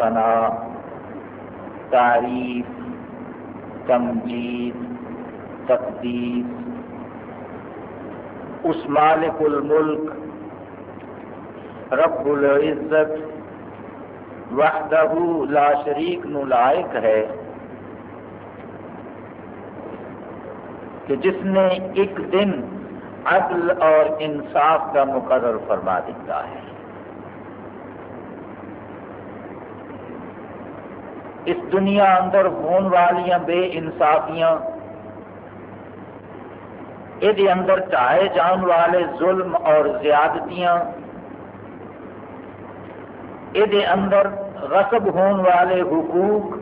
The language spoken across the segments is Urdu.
ثنا تعریف، تمجید، تقدیس۔ اس مالک الملک، رب العزت، وحدہ لا شریک نو لائق ہے کہ جس نے ایک دن عدل اور انصاف کا مقرر فرما دیتا ہے۔ اس دنیا اندر ہون والیاں بے انصافیاں یہ اندر ٹائے جان والے ظلم اور زیادتیاں یہ اندر غصب ہون والے حقوق،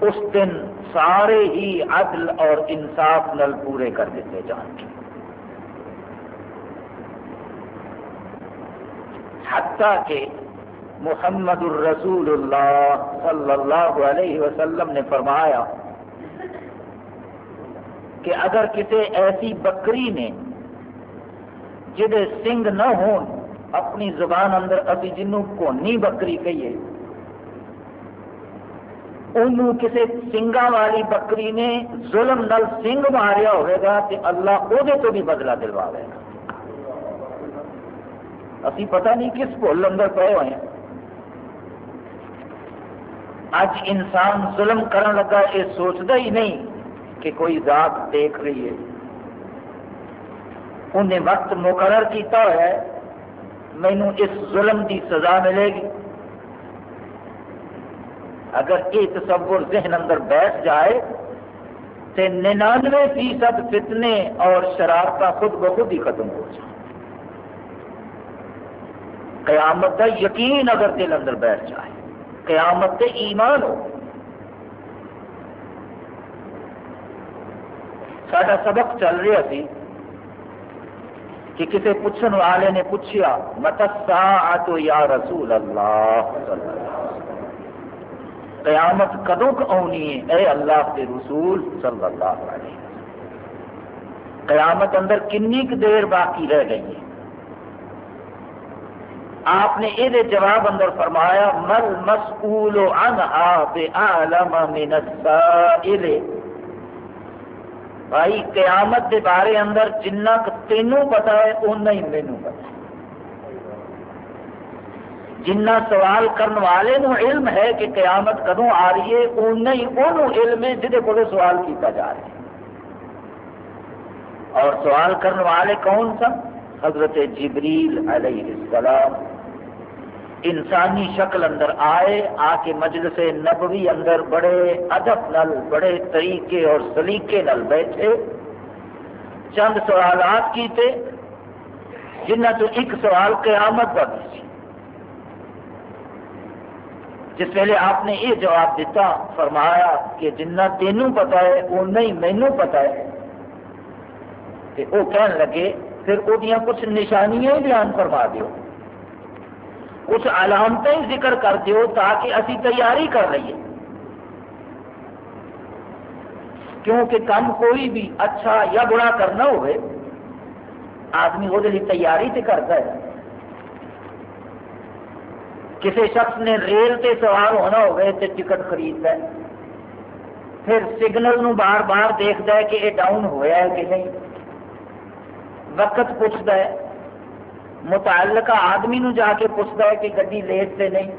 اس دن سارے ہی عدل اور انصاف نل پورے کر دیتے جان گے حتیٰ کہ محمد الرسول اللہ صلی اللہ علیہ وسلم نے فرمایا کہ اگر کسی ایسی بکری نے جہے سنگ نہ ہون، اپنی زبان اندر ابھی جنوں کونی بکری کہیے، انہوں کسی سنگا والی بکری نے ظلم نل سنگ ماریا ہوئے گا تو اللہ وہ تو بھی بدلہ دلوا گا۔ ابھی پتہ نہیں کس بھول اندر پے ہوئے ہیں۔ اج انسان ظلم کرن لگا یہ سوچتا ہی نہیں کہ کوئی ذات دیکھ رہی ہے۔ انہیں وقت مقرر کیتا ہے، مینو اس ظلم کی سزا ملے گی۔ اگر یہ تصور ذہن اندر بیٹھ جائے تو ننانوے فیصد فتنے اور شرارت خود بخود ہی ختم ہو جائے قیامت کا یقین اگر دل اندر بیٹھ جائے۔ قیامت تے ایمان ہو۔ سارا سبق چل رہا سی کہ کسی پوچھن والے نے پوچھا متسا تو یا رسول اللہ؟ قیامت کدو آنی ہے؟ اے اللہ کے رسول صلی اللہ علیہ وسلم۔ قیامت اندر کنی دیر باقی رہ گئی ہے۔ آپ نے یہ جواب اندر فرمایا، مل مسئول عنہا بے من السائل. بھائی، قیامت کے بارے اندر جنہ تینوں پتا ہے اُنہ ہی مینو پتا ہے۔ جنہ سوال کرنے والے نو علم ہے کہ قیامت کدوں آ رہی ہے اُنہ ہی انہوں علم ہے جہد کو سوال کیتا جا رہا ہے۔ اور سوال کرنے والے کون سن؟ حضرت جبریل علیہ السلام۔ انسانی شکل اندر آئے آ کے مجلس نبوی اندر بڑے ادب نل، بڑے طریقے اور سلیقے نل بیٹھے۔ چند سوالات کیتے، جنہ تو ایک سوال قیامت کا بھی سی جس ویلے آپ نے یہ جواب دیتا، فرمایا کہ جنہ تینوں پتا ہے اُنہ ہی مینو پتا ہے۔ کہ وہ کہن لگے، پھر وہ کچھ نشانیاں ہی بیان فرما دیو۔ کچھ علامتیں ہی ذکر کر دیو تاکہ اسی تیاری کر رہیے۔ کیونکہ کام کوئی بھی اچھا یا برا کرنا ہوئے، آدمی وہ تیاری سے کرتا ہے۔ کسی شخص نے ریل تے سوار ہونا ہوئے تو ٹکٹ خریدتا ہے پھر سگنل نو بار بار دیکھتا ہے کہ یہ ڈاؤن ہوا ہے کہ نہیں۔ وقت پوچھتا ہے۔ متعلقہ آدمی نو جا کے پوچھتا ہے کہ گڈی لیٹ سے نہیں۔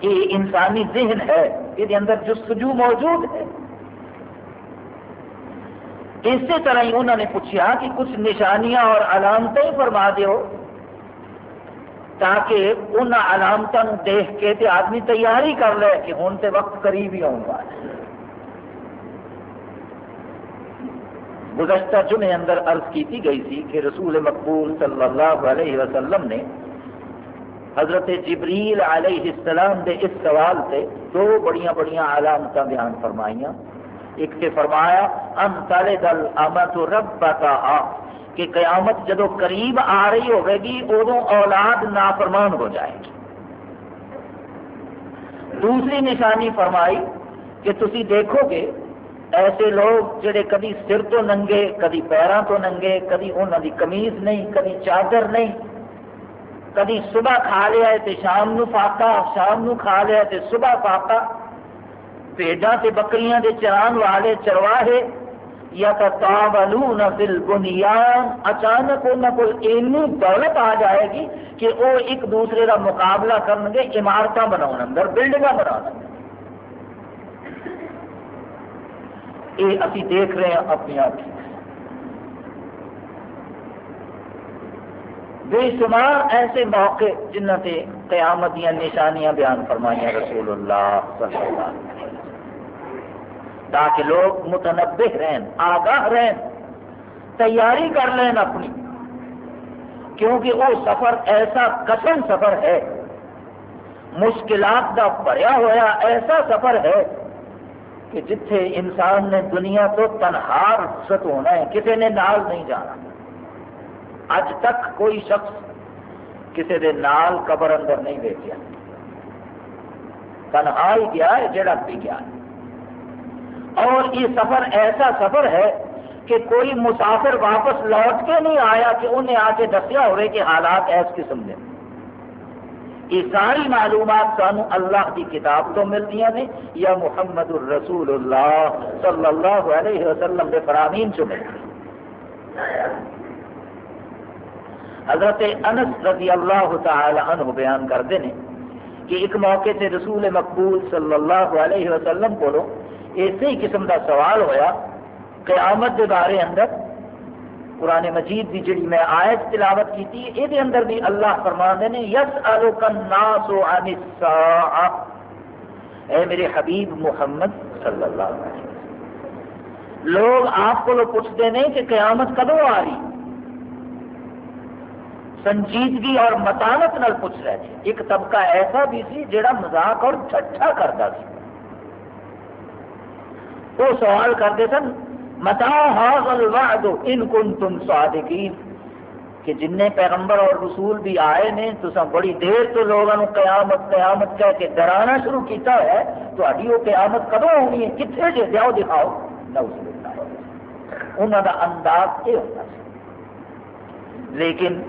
یہ انسانی ذہن ہے، یہ اندر جستجو موجود ہے۔ اسی طرح ہی انہوں نے پوچھا کہ کچھ نشانیاں اور علامتیں فرما دیو تاکہ ان علامتوں دیکھ کے تے آدمی تیاری کر لے کہ ہوں تے وقت قریب ہی آؤں گا گزشتہ جمعے اندر عرض کی گئی تھی کہ رسول مقبول صلی اللہ علیہ وسلم نے حضرت جبریل علیہ السلام دے اس سوال سے دو بڑیاں بڑیاں علامت بیان فرمائیاں۔ ایک سے فرمایا، ام تالے دل امت رب کہ قیامت جدو قریب آ رہی ہوگی گی ادو اولاد نافرمان ہو جائے گی۔ دوسری نشانی فرمائی کہ تسی دیکھو گے ایسے لوگ جڑے کدی سر تو ننگے کدی پیروں تو ننگے کدی انہوں دی کمیز نہیں کدی چادر نہیں کدی صبح کھا لیا ہے شام نو فاقا شام نو کھا لیا ہے صبح فاقا پیڈا تے بکریاں دے چران والے چرواہے، یا تتاولون فی البنیان، اچانک انہوں کو اینی دولت آ جائے گی کہ وہ ایک دوسرے کا مقابلہ کرن گے عمارت بنا اندر بلڈنگ بنا یہ ابھی دیکھ رہے ہیں اپنی آپ بے شمار ایسے موقع جنہ سے قیامت دیا نشانیاں بیان فرمائیاں رسول اللہ صلی اللہ علیہ وسلم۔ تاکہ لوگ متنبع رہیں، آگاہ رہیں، تیاری کر لیں اپنی۔ کیونکہ وہ سفر ایسا کٹن سفر ہے، مشکلات کا بھریا ہوا ایسا سفر ہے کہ جتھے انسان نے دنیا تو تنہا رخصت ہونا ہے کسی نے نال نہیں جانا۔ اج تک کوئی شخص کسی دے نال قبر اندر نہیں دیکھا تنہا ہی گیا ہے جڑا بھی گیا۔ ہے اور یہ سفر ایسا سفر ہے کہ کوئی مسافر واپس لوٹ کے نہیں آیا کہ انہیں آ کے دسیا ہوئے کہ حالات ایس قسم کے یہ ساری معلومات سانو اللہ کی کتاب تو ملتی ہیں یا محمد الرسول اللہ صلی اللہ علیہ وسلم کے فرامین چ ملتی حضرت انس رضی اللہ تعالی عنہ بیان کرتے ہیں کہ ایک موقع سے رسول مقبول صلی اللہ علیہ وسلم کو اسی قسم کا سوال ہویا، قیامت کے بارے اندر قرآن مجید کی جڑی میں آیت تلاوت کی یہ اندر بھی اللہ فرما نے یس الناس عن الساعہ اے میرے حبیب محمد صلی اللہ علیہ وسلم۔ لوگ آپ کو پوچھتے ہیں کہ قیامت کدو آ رہی؟ سنجیدگی اور متانت نال پوچھ رہے تھے۔ ایک طبقہ ایسا بھی سی جڑا مذاق اور ٹھٹھا کرتا سی۔ وہ سوال کرتے سن متا الوعد ان کن تم صادقین، کہ جن پیغمبر اور رسول بھی آئے نے تو بڑی دیر تو لوگوں قیامت قیامت کہہ کے ڈرانا شروع کیتا ہے، تو وہ قیامت کدو ہونی ہے؟ کتنے جی جاؤ دکھاؤ۔ انہوں کا انداز یہ ہوتا لیکن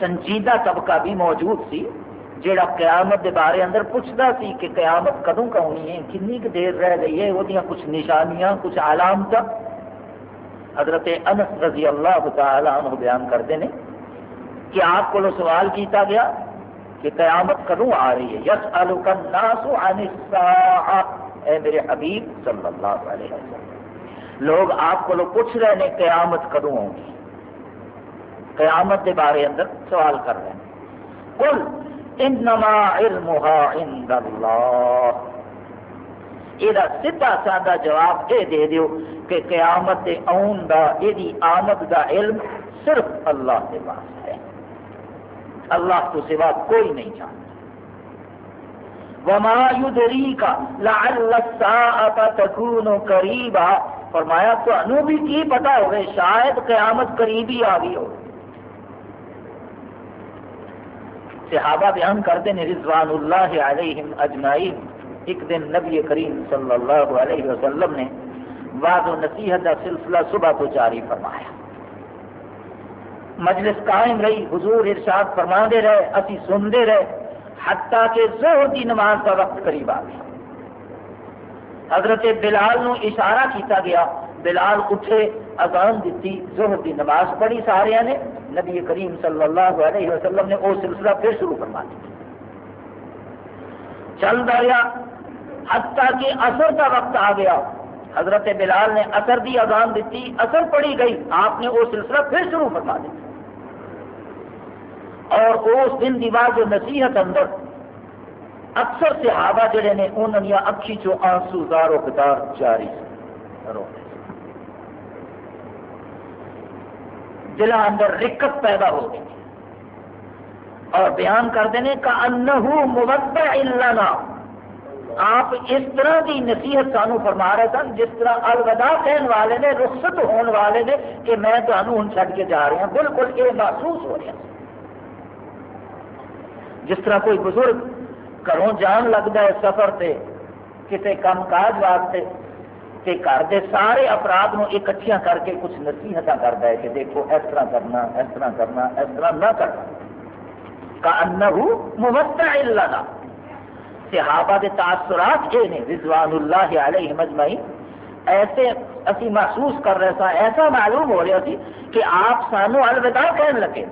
سنجیدہ طبقہ بھی موجود سی۔ جیڑا قیامت دے بارے اندر پوچھتا سی کہ قیامت کدوں کا ہونی ہے؟ کنی دیر رہ گئی ہے؟ وہ کچھ نشانیاں، کچھ علامت حضرت انس رضی اللہ تعالی عنہ بیان کرتے ہیں کہ آپ کو سوال کیتا گیا کہ قیامت کدوں آ رہی ہے؟ یس الناس عن الساعہ اے میرے حبیب صلی اللہ علیہ وسلم، لوگ آپ کو پوچھ رہے ہیں قیامت کدوں ہوگی قیامت کے بارے اندر سوال کر رہے ہیں۔ قل انما علمها عند اللہ یہ سیدھا سادہ جواب یہ دے دیو کہ قیامت دے آن دا یہ آمد دا علم صرف اللہ کے پاس ہے۔ اللہ تو سوا کوئی نہیں جانتا۔ وما يدريك لعل الساعه تكون قريبا۔ فرمایا، تو انو بھی کی پتا ہوگی شاید قیامت قریب ہی آ گئی ہو صحابہ بیان کرتے ہیں رضوان اللہ علیہم اجمعین۔ ایک دن نبی کریم صلی اللہ علیہ وسلم نے وعد و نصیحت کا سلسلہ صبح تو جاری فرمایا۔ مجلس قائم رہی، حضور ارشاد فرما دے رہے، اسی سنتے رہے، حتیٰ کہ زہر کی نماز کا وقت قریب آ گیا۔ حضرت بلال نو اشارہ کیتا گیا بلال اٹھے، اذان دیتی زہر کی نماز پڑھی سارے نے۔ نبی کریم صلی اللہ علیہ وسلم نے وہ سلسلہ پھر شروع کروا دیا۔ چل رہا حتیٰ کہ اثر کا وقت آ گیا۔ حضرت بلال نے اثر دی اذان دیتی اثر پڑی گئی۔ آپ نے وہ سلسلہ پھر شروع فرما دیا۔ اور اس دن دی بعد جو نصیحت اندر اکثر صحابہ جڑے نے انہوں نے اکھی چو آنسو زارو قطار جاری رو دل اندر رکت پیدا ہو گئی۔ اور بیان کرتے ہیں کہ انہو مبدع اللہ آپ اس طرح کی نصیحت سانو فرما رہے سن، جس طرح الوداع کہنے والے نے، رخصت ہونے والے نے، کہ میں تمہیں ہوں چڑھ کے جا رہا ہوں۔ بالکل یہ محسوس ہو رہا جس طرح کوئی بزرگ گھروں جان لگتا ہے سفر سے کسی کام کاج واسطے کہ گھر کے سارے افراد نو اکٹھیاں کر کے کچھ نصیحت کرتا ہے کہ دیکھو اس طرح کرنا اس طرح کرنا اس طرح نہ کرنا کا انہو ممتع لنا صحابہ کے تاثرات یہ نے رضوان اللہ علیہ مجمعین ایسے اسی محسوس کر رہے تھا ایسا معلوم ہو رہا تھی کہ آپ سانو الوداع کہنے لگے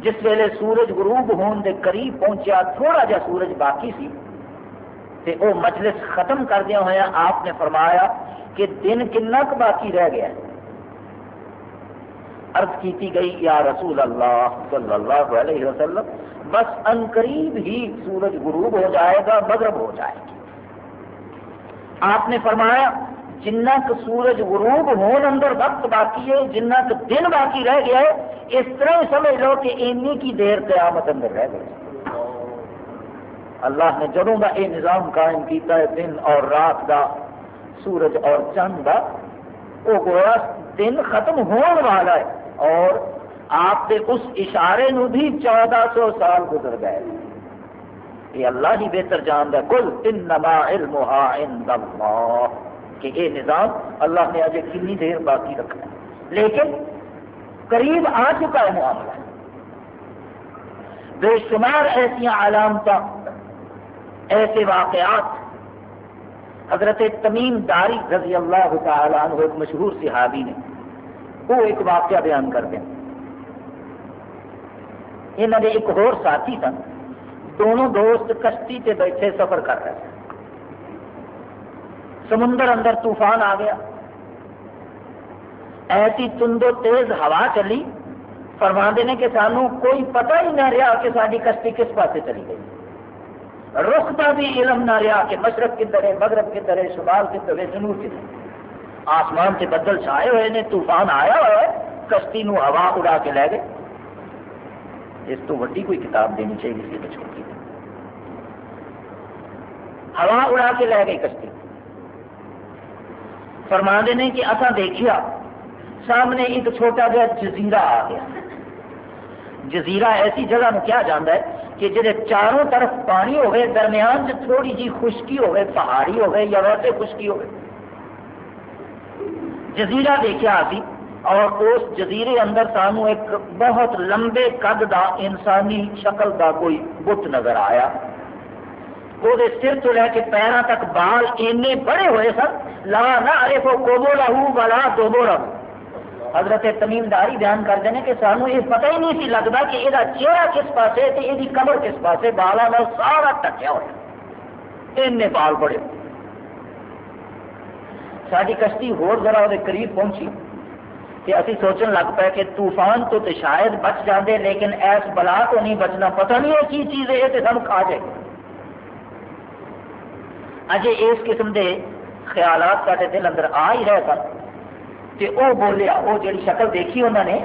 جس ویلے سورج غروب ہون دے قریب پہنچیا تھوڑا جا سورج باقی سی تے او مجلس ختم کردیا ہوا آپ نے فرمایا کہ دن کنا باقی رہ گیا؟ عرض کیتی گئی، یا رسول اللہ صلی اللہ علیہ وسلم، بس ان قریب ہی سورج غروب ہو جائے گا، مغرب ہو جائے گی۔ آپ نے فرمایا، جنہ کا سورج غروب ہون اندر وقت باقی ہے، جنہ کا دن باقی رہ گیا ہے، اس طرح سمجھ لو کہ اینی کی دیر قیامت اندر رہ گئی۔ اللہ نے جدوں کا یہ نظام قائم کیتا ہے، دن اور رات کا سورج اور چند کا وہ گویا دن ختم ہون والا ہے۔ اور آپ کے اس اشارے نو بھی چودہ سو سال گزر گئے۔ یہ اللہ ہی بہتر جانتا ہے کل انما علمها عند اللہ۔ کہ یہ نظام اللہ نے اجے کنی دیر باقی رکھنا ہے۔ لیکن قریب آ چکا ہے معاملہ۔ بے شمار ایسا علامت ایسے واقعات۔ حضرت تمیم داری رضی اللہ تعالیٰ عنہ ایک مشہور صحابی نے وہ ایک واقعہ بیان کر دیں۔ یہاں کے ایک اور ساتھی سن دونوں دوست کشتی تے بیٹھے سفر کر رہے ہیں سمندر اندر طوفان آ گیا۔ ایسی تندو تیز ہوا چلی فرما دینے کہ سانو کوئی پتہ ہی نہ رہا کہ ساری کشتی کس پاسے چلی گئی۔ رخ کا بھی علم نہ رہا کہ مشرق کدھر ہے مغرب کدھر ہے شمال کدھر ہے جنوب کدھر ہے آسمان سے بدل چھائے ہوئے نے، طوفان آیا ہوا ہے، کشتی نو ہوا اڑا کے لے گئے۔ اس تو وڈی کوئی کتاب دینی چاہیے اسی بچوں کی۔ ہوا اڑا کے لے گئی کشتی۔ فرما دینے کہ اصا دیکھیا، سامنے ایک چھوٹا جہا جزیرہ آ گیا۔ جزیرہ ایسی جگہ میں کیا جانا ہے؟ کہ جہے چاروں طرف پانی ہوئے، درمیان سے تھوڑی جی خشکی ہوئے، پہاڑی ہوئے یا ویسے خشکی ہوئے۔ جزیرہ دیکھا ابھی اور اس جزیرے اندر سانو ایک بہت لمبے قد دا انسانی شکل دا کوئی بت نظر آیا۔ وہ سر تو لے کے پیروں تک بال اینے بڑے ہوئے سن، لا نہ ارے کو کوبو لہو بلا دوبو رہو حضرت تمیم داری بیان کرتے ہیں کہ سانو یہ پتہ ہی نہیں سی لگتا کہ یہ چہرہ کس پاسے ہے یہ کمر کس پاسے بالا میں سارا ٹکیا ہوا این بال بڑے۔ ساری کشتی ہور ذرا وہ قریب پہنچی کہ اسی سوچن لگ پائے کہ طوفان تو تے شاید بچ جاندے لیکن ایس بلا تو نہیں بچنا۔ پتہ نہیں ہے کی چیز ہے تو سانو کھا جائے۔ اجے اس قسم دے خیالات سارے دل اندر آ ہی رہے سن۔ کہ وہ بولیا وہ جڑی شکل دیکھی انہوں نے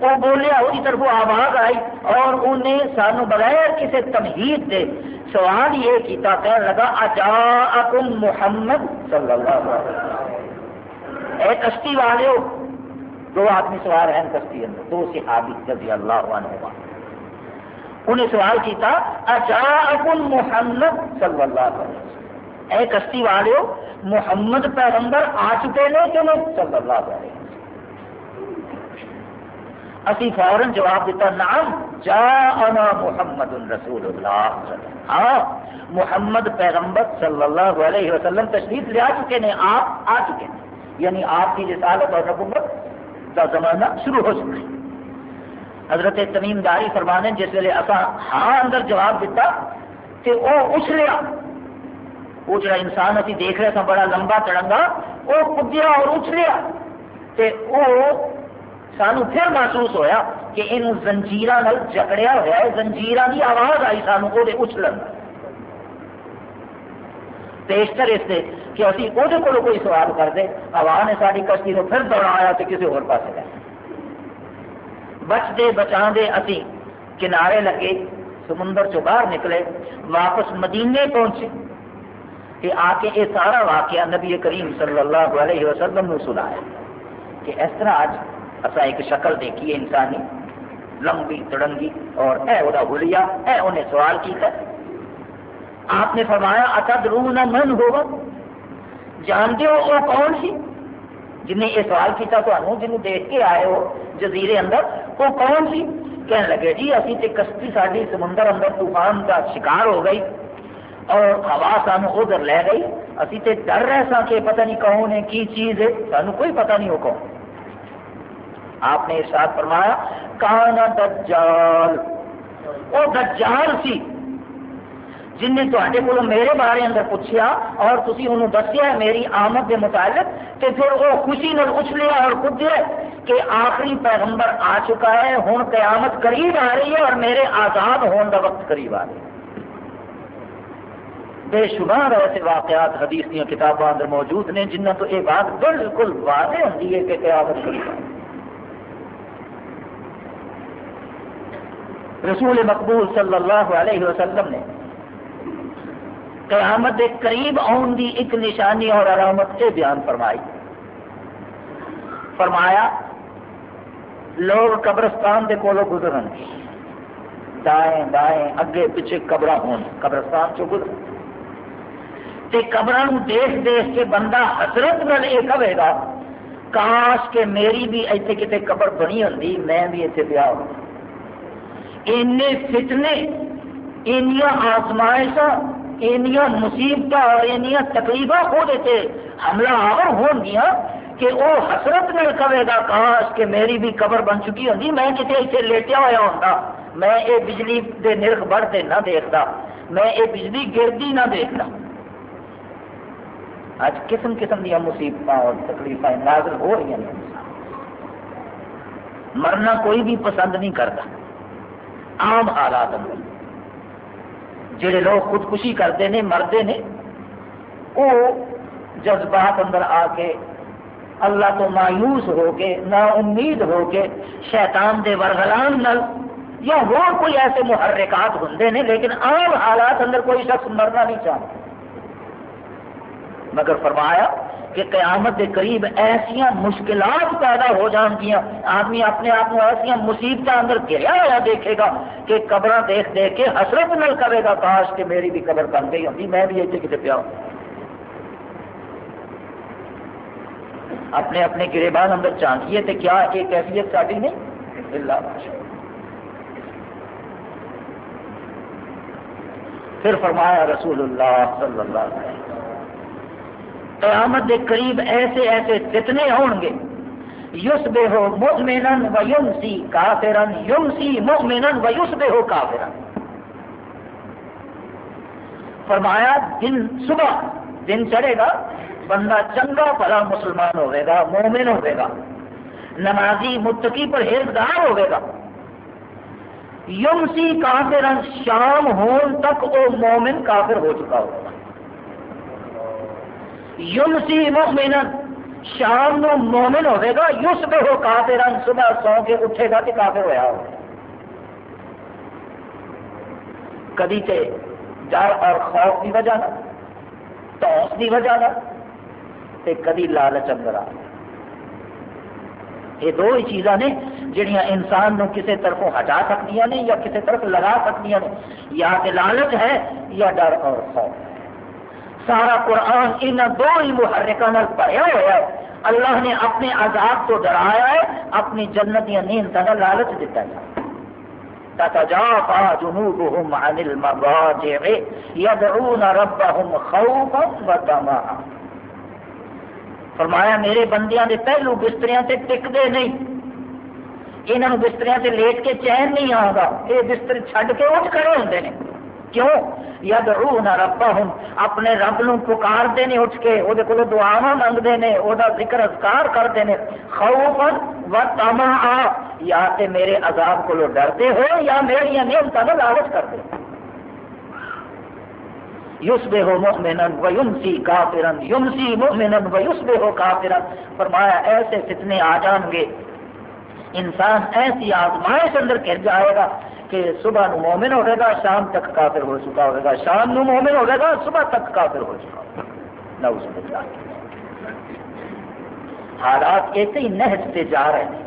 وہ بولیا وہی طرف آواز آئی اور انہیں سانو بغیر کسی تمہید دے سوال یہ کیتا کہنے لگا اجا محمد صلی اللہ علیہ وسلم۔ اے کشتی والے ہو دو آدمی سوار ہیں کشتی اندر، دو صحابی رضی اللہ عنہ انہیں سوال کیتا اجا محمد صلی اللہ علیہ وسلم۔ اے کشتی والے محمد پیغمبر آ چکے نے کہ نہیں؟ صلی اللہ علیہ اسی فوراً جواب دیتا نام جا انا محمد رسول اللہ ہاں محمد پیغمبر صلی اللہ علیہ وسلم تشریف لے آ چکے نے، آپ آ چکے ہیں۔ یعنی آپ کی رسالت اور حکومت کا زمانہ شروع ہو چکا ہے۔ حضرت تمیم داری فرمانے، جس ویلے اصا ہاں اندر جواب دیتا کہ وہ اچھلیا وہ جڑا انسان ابھی دیکھ رہے تھا، بڑا لمبا تڑنگا، وہ کدیا اور اچھلیا تے وہ سانو پھر محسوس ہویا کہ ان زنجیر جکڑیا ہوا ہے زنجیر کی آواز آئی سانو، وہ اچھلن پیشتر اس سے کہ ابھی وہ کوئی سوال کر دے، ہوا نے ساری کشتی کو پھر دوڑایا تو کسی اور پاس گئے۔ بچتے بچا دے اسی کنارے لگے، سمندر چو باہر نکلے، واپس مدینے پہنچے۔ کہ آ کے یہ سارا واقعہ نبی کریم صلی اللہ علیہ وسلم نے سنایا کہ اس طرح آج اصا ایک شکل دیکھیے انسانی، لمبی، تڑنگی، اور اے وہ ہولیا اے انہیں سوال کیا آپ نے فرمایا اتد رو نہ من ہوگا جانتے ہو وہ کون سی؟ جنہیں یہ سوال کیا تو جنہیں دیکھ کے آئے ہو جزیرے اندر، وہ کون سی؟ کہنے لگے جی ابھی تو کشتی ساری سمندر اندر طوفان کا شکار ہو گئی۔ اور ہوا سان ادھر لے گئی۔ ابھی تو ڈر رہے سا کہ پتہ نہیں کون ہے کی چیز ہے۔ سانو کوئی پتہ نہیں ہو کون آپ نے ارشاد فرمایا کانا دجال۔ وہ دجال سی جن نے تے کو میرے بارے اندر پوچھا اور تھی انہوں دسیا میری آمد کے متعلق تو پھر وہ خوشی نال اچھلیا اور کدیا کہ آخری پیغمبر آ چکا ہے ہوں قیامت قریب آ رہی ہے اور میرے آزاد ہونے کا وقت قریب آ رہی ہے۔ بے شمار ایسے واقعات حدیث دیا کتابوں اندر موجود نے جنہوں تو یہ بات بالکل واضح ہوتی ہے کہ قیامت قریب آ رسول مقبول صلی اللہ علیہ وسلم نے قیامت کے قریب آن دی ایک نشانی اور علامت سے بیان فرمائی۔ فرمایا، لوگ قبرستان کے کولو گزرن۔ دائیں بائیں اگے پیچھے قبر ہون۔ قبرستان چو گزر تے قبر دیکھ دیکھ کے بندہ حسرت نال یہ کہے گا، کاش کہ میری بھی ایتھے کتے قبر بنی ہوتی میں بھی اتنے پیا ہوں۔ فتنے اینیا آزمائشاں مصیبت اور اینیا تکلیف ہو دیتے حملہ آور ہون گیا کہ وہ حسرت میں کہے گا، کاش کہ میری بھی قبر بن چکی ہوتی میں کتنے اتنے لیٹیا ہوا ہوں میں یہ بجلی کے نرخ بڑھتے نہ دیکھتا میں یہ بجلی گرتی نہ دیکھتا اج قسم قسم دیا مصیبت اور تکلیف نازل ہو رہی ہیں مرنا کوئی بھی پسند نہیں کرتا۔ عام حالات اندر جڑے لوگ خودکشی کرتے ہیں، مرتے ہیں، وہ جذبات اندر آ کے اللہ تو مایوس ہو کے، نا امید ہو کے شیطان دے ورغلان نل یا وہ کوئی ایسے محرکات ہوں نے لیکن عام حالات اندر کوئی شخص مرنا نہیں چاہتا۔ مگر فرمایا کہ قیامت کے قریب ایسا مشکلات پیدا ہو جان گیا آدمی اپنے آپ کو ایسا مصیبت اندر گریا ہوا دیکھے گا کہ قبر دیکھ دیکھ کے حسرت نل کرے گا، کاش کہ میری بھی قبر بن گئی ہوتی، میں بھی اتنے کتنے پیا اپنے اپنے گریبان اندر چانکیے تو کیا یہ کیفیت ساری نہیں؟ اللہ پھر فرمایا رسول اللہ صلی اللہ علیہ وسلم قیامت کے قریب ایسے ایسے فتنے ہون گے۔ یوس بے ہو مؤمنن و یمسی کافرن یمسی مؤمنن و یوس بے ہو کافرن فرمایا، دن صبح دن چڑھے گا، بندہ چنگا بڑا مسلمان ہوئے گا، مومن ہوئے گا۔ نمازی متقی پرہیزگار ہوئے گا۔ یمسی کافرن شام ہون تک وہ مومن کافر ہو چکا ہوگا۔ یمسی مؤمن شام نو مومن ہوئے گا، یس بے ہو کافر صبح سو کے اٹھے گا کہ کافر ہوا ہو۔ کدی تے ڈر اور خوف کی وجہ نہ توس کی وجہ نہ تے کدی لالچ اندر آ یہ دو ہی چیزاں نے جہاں انسان نو کسی طرف ہٹا سکتی ہیں یا کسی طرف لگا سکتی ہیں یا تے لالچ ہے یا ڈر اور خوف۔ ہے سارا قرآن ان دو ہی محرکوں بھریا ہوا ہے اللہ نے اپنے عذاب کو ڈرایا ہے، اپنی جنت یا نیند کا لالچ دیتا ہے۔ تتجافى جنوبهم عن المضاجع، يدعون ربهم خوفا وطمعا۔ فرمایا، میرے بندیاں دے پہلو بستریاں تے ٹکدے نہیں۔ انہوں بستریاں تے لیٹ کے چین نہیں آگا یہ بستر چھڈ کے اٹھ کھڑے ہوندے نے۔ کیوں؟ ید ربہم، اپنے رب نو پکارتے ہیں اٹھ کے وہ دعا منگتے ہیں وہ ذکر اذکار کرتے ہیں خوفا و تما یا تے میرے عذاب کو ڈرتے ہو، یا میری نعمتوں کا لالچ کرتے یوسبے ہو مؤمنن و یمسی کافرن یمسی مؤمنن و یوسبے ہو کافرن فرمایا، ایسے فتنے آ جان گے، انسان ایسی آزمائش اندر گر جائے گا کہ صبح نو مومن ہوئے گا، شام تک کافر ہو چکا ہوئے گا۔ شام نو مومن ہوئے گا، صبح تک کافر ہو چکا ہوگا نعوذ باللہ۔ حالات ایسے ہی نہجتے جا رہے ہیں۔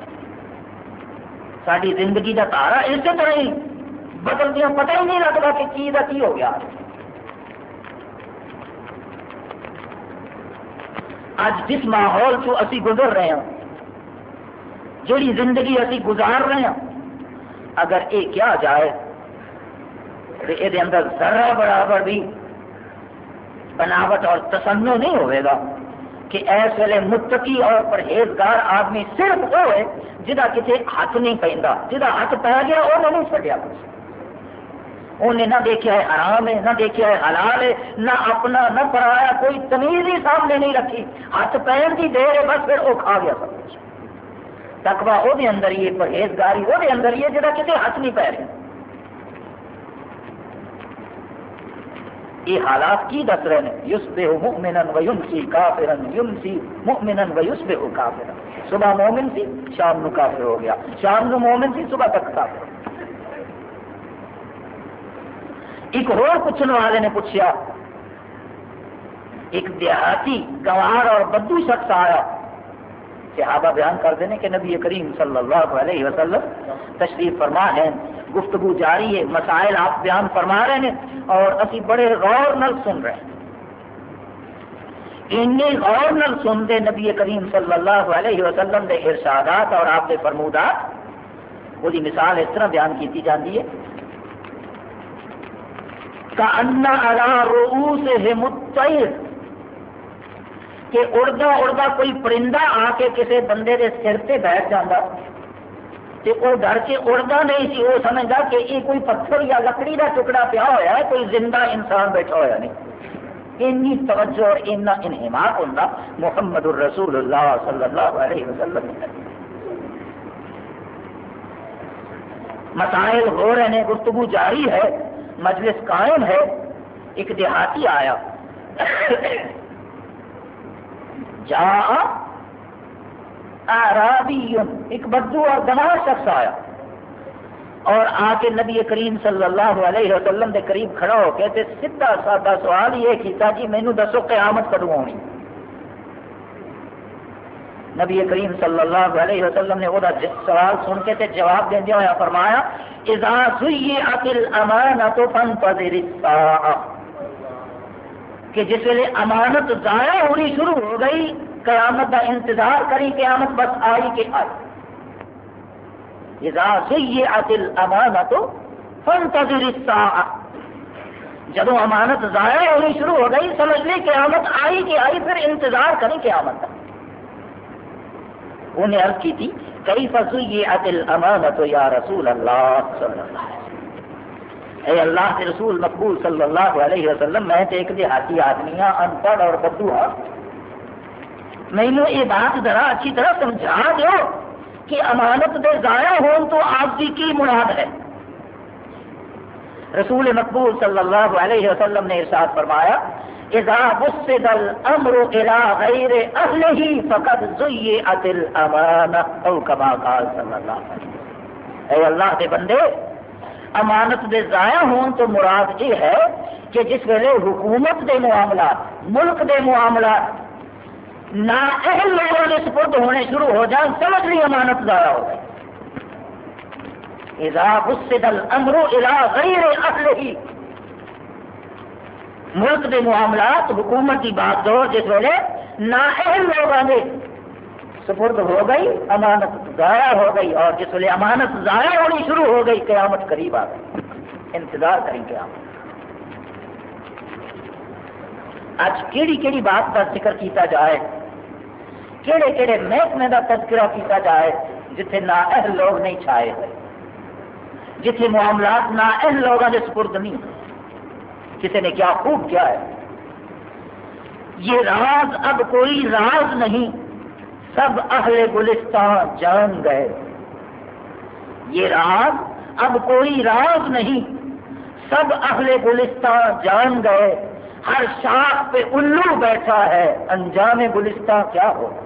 ساری زندگی کا تارا اسی طرح ہی بدل دیا، پتہ ہی نہیں لگتا کہ کی دا کی ہو گیا۔ اج جس ماحول چ اسی گزر رہے ہیں جہی زندگی اسی گزار رہے ہیں اگر یہ کیا جائے، تو یہ اندر ذرا برابر بھی بناوٹ اور تسنو نہیں ہوئے گا کہ ایس ویلے متقی اور پرہیزگار آدمی صرف وہ ہے جہاں کسی ہاتھ نہیں پہ جہاں ہاتھ پی گیا وہ نہیں چڑیا انہیں نہ دیکھا ہے حرام ہے، نہ دیکھا ہے حلال ہے، نہ اپنا نہ پرایا، کوئی تمیز ہی سامنے نہیں رکھی۔ ہاتھ پہن کی دیر ہے، بس پھر وہ کھا گیا سب کچھ۔ تقوا وہ اندر ہی ہے پرہیزگاری وہ اندر ہی ہے جہاں کسی ہاتھ نہیں پہ رہے۔ یہ حالات کی دس رہے ہیں؟ یوس بے مؤمنا و یمسی کافرا، یمسی مؤمنا و یصبح کافرا۔ صبح مومن سی، شام نو کافر ہو گیا۔ شام نو مومن سی، صبح تک کافر۔ ایک اور پوچھنے والے نے پوچھا، ایک دیہاتی گوار اور بدو شخص آیا۔ صحابہ بیان کرتے ہیں کہ نبی کریم صلی اللہ علیہ وسلم تشریف فرما ہے گفتگو جاری ہے، مسائل آپ بیان فرما رہے ہیں اور اسی بڑے غور نل سن رہے ہیں۔ غور نل سنتے نبی کریم صلی اللہ علیہ وسلم دے ارشادات اور آپ کے فرمودات وہ مثال اس طرح بیان کی جاتی ہے۔ کا انا ارا رو سے کہ اڑتا اڑتا کوئی پرندہ آ کے کسی بندے کے سر سے بیٹھ جاتا تو وہ ڈر کے اڑتا نہیں سی وہ سمجھتا کہ یہ کوئی پتھر یا لکڑی کا ٹکڑا پیا ہوا ہے کوئی زندہ انسان بیٹھا ہوا نہیں اینی توجہ اور اینا انہماق ہوں محمد الرسول اللہ صلی اللہ علیہ وسلم مسائل ہو رہے ہیں گفتگو جاری ہے مجلس قائم ہے ایک دیہاتی آیا جا ایک بدو اور گناہ شخص آیا۔ اور آ کے نبی کریم صلی اللہ علیہ وسلم کے قریب کھڑا ہو کے تے سیدھا سادہ سوال یہ کیتا جی مینو دسو قیامت کدو آنی۔ نبی کریم صلی اللہ علیہ وسلم نے وہ سوال سن کے تے جواب دے ہوا فرمایا، اذا سیئت الامانت فانتظر الساعه کہ جس ویلے امانت ضائع ہونی شروع ہو گئی، قیامت کا انتظار کری قیامت بس آئی کہ آئی۔ اذا سیئت الامانت فانتظر جب امانت ضائع ہونی شروع ہو گئی، سمجھ لی قیامت آئی کہ آئی، پھر انتظار کریں قیامت کا انہیں عرض کی تھی کئی فصوی عدل امانت یا رسول اللہ؟ صلی اللہ علیہ وسلم۔ اے اللہ کے رسول مقبول صلی اللہ علیہ وسلم، میں تو ایک دیہاتی آدمی ہاں ان پڑھ اور بدو ہاں۔ مینو یہ بات ذرا اچھی طرح سمجھا دو کہ امانت دے ضائع ہون تو آپ کی کی مراد ہے؟ رسول مقبول صلی اللہ علیہ وسلم نے ارشاد فرمایا، اذا بسد الامر الى غیر اہلہ فقد زیئت الامانہ او کما قال صلی اللہ علیہ وسلم۔ اے اللہ کے بندے امانت دے ضائع ہون تو مراد یہ ہے کہ جس ویلے حکومت دے معاملات ملک دے معاملات نا اہل لوگوں کے سپرد ہونے شروع ہو جان، سمجھ لی امانت ضائع ہو گئی۔ اذا بسد الامر الى غیر اہلہ ملک کے معاملات، حکومت کی بات دور، جس ویلے نا اہم لوگوں نے سپرد ہو گئی، امانت ضائع ہو گئی اور جس ویلے امانت ضائع ہونی شروع ہو گئی، قیامت قریب آ گئی۔ انتظار کریں قیامت۔ اج کیڑی کیڑی بات کا ذکر کیتا جائے کہڑے کہڑے محکمے کا تذکرہ کیتا جائے، جتھے نا اہل لوگ نہیں چھائے ہوئے۔ جتھے معاملات نا اہل لوگوں کے سپرد نہیں کسی نے کیا خوب کیا ہے؟ یہ راز اب کوئی راز نہیں۔ سب اہل گلستان جان گئے۔ یہ راز اب کوئی راز نہیں۔ سب اہل گلستان جان گئے۔ ہر شاخ پہ الو بیٹھا ہے۔ انجام گلستان کیا ہو؟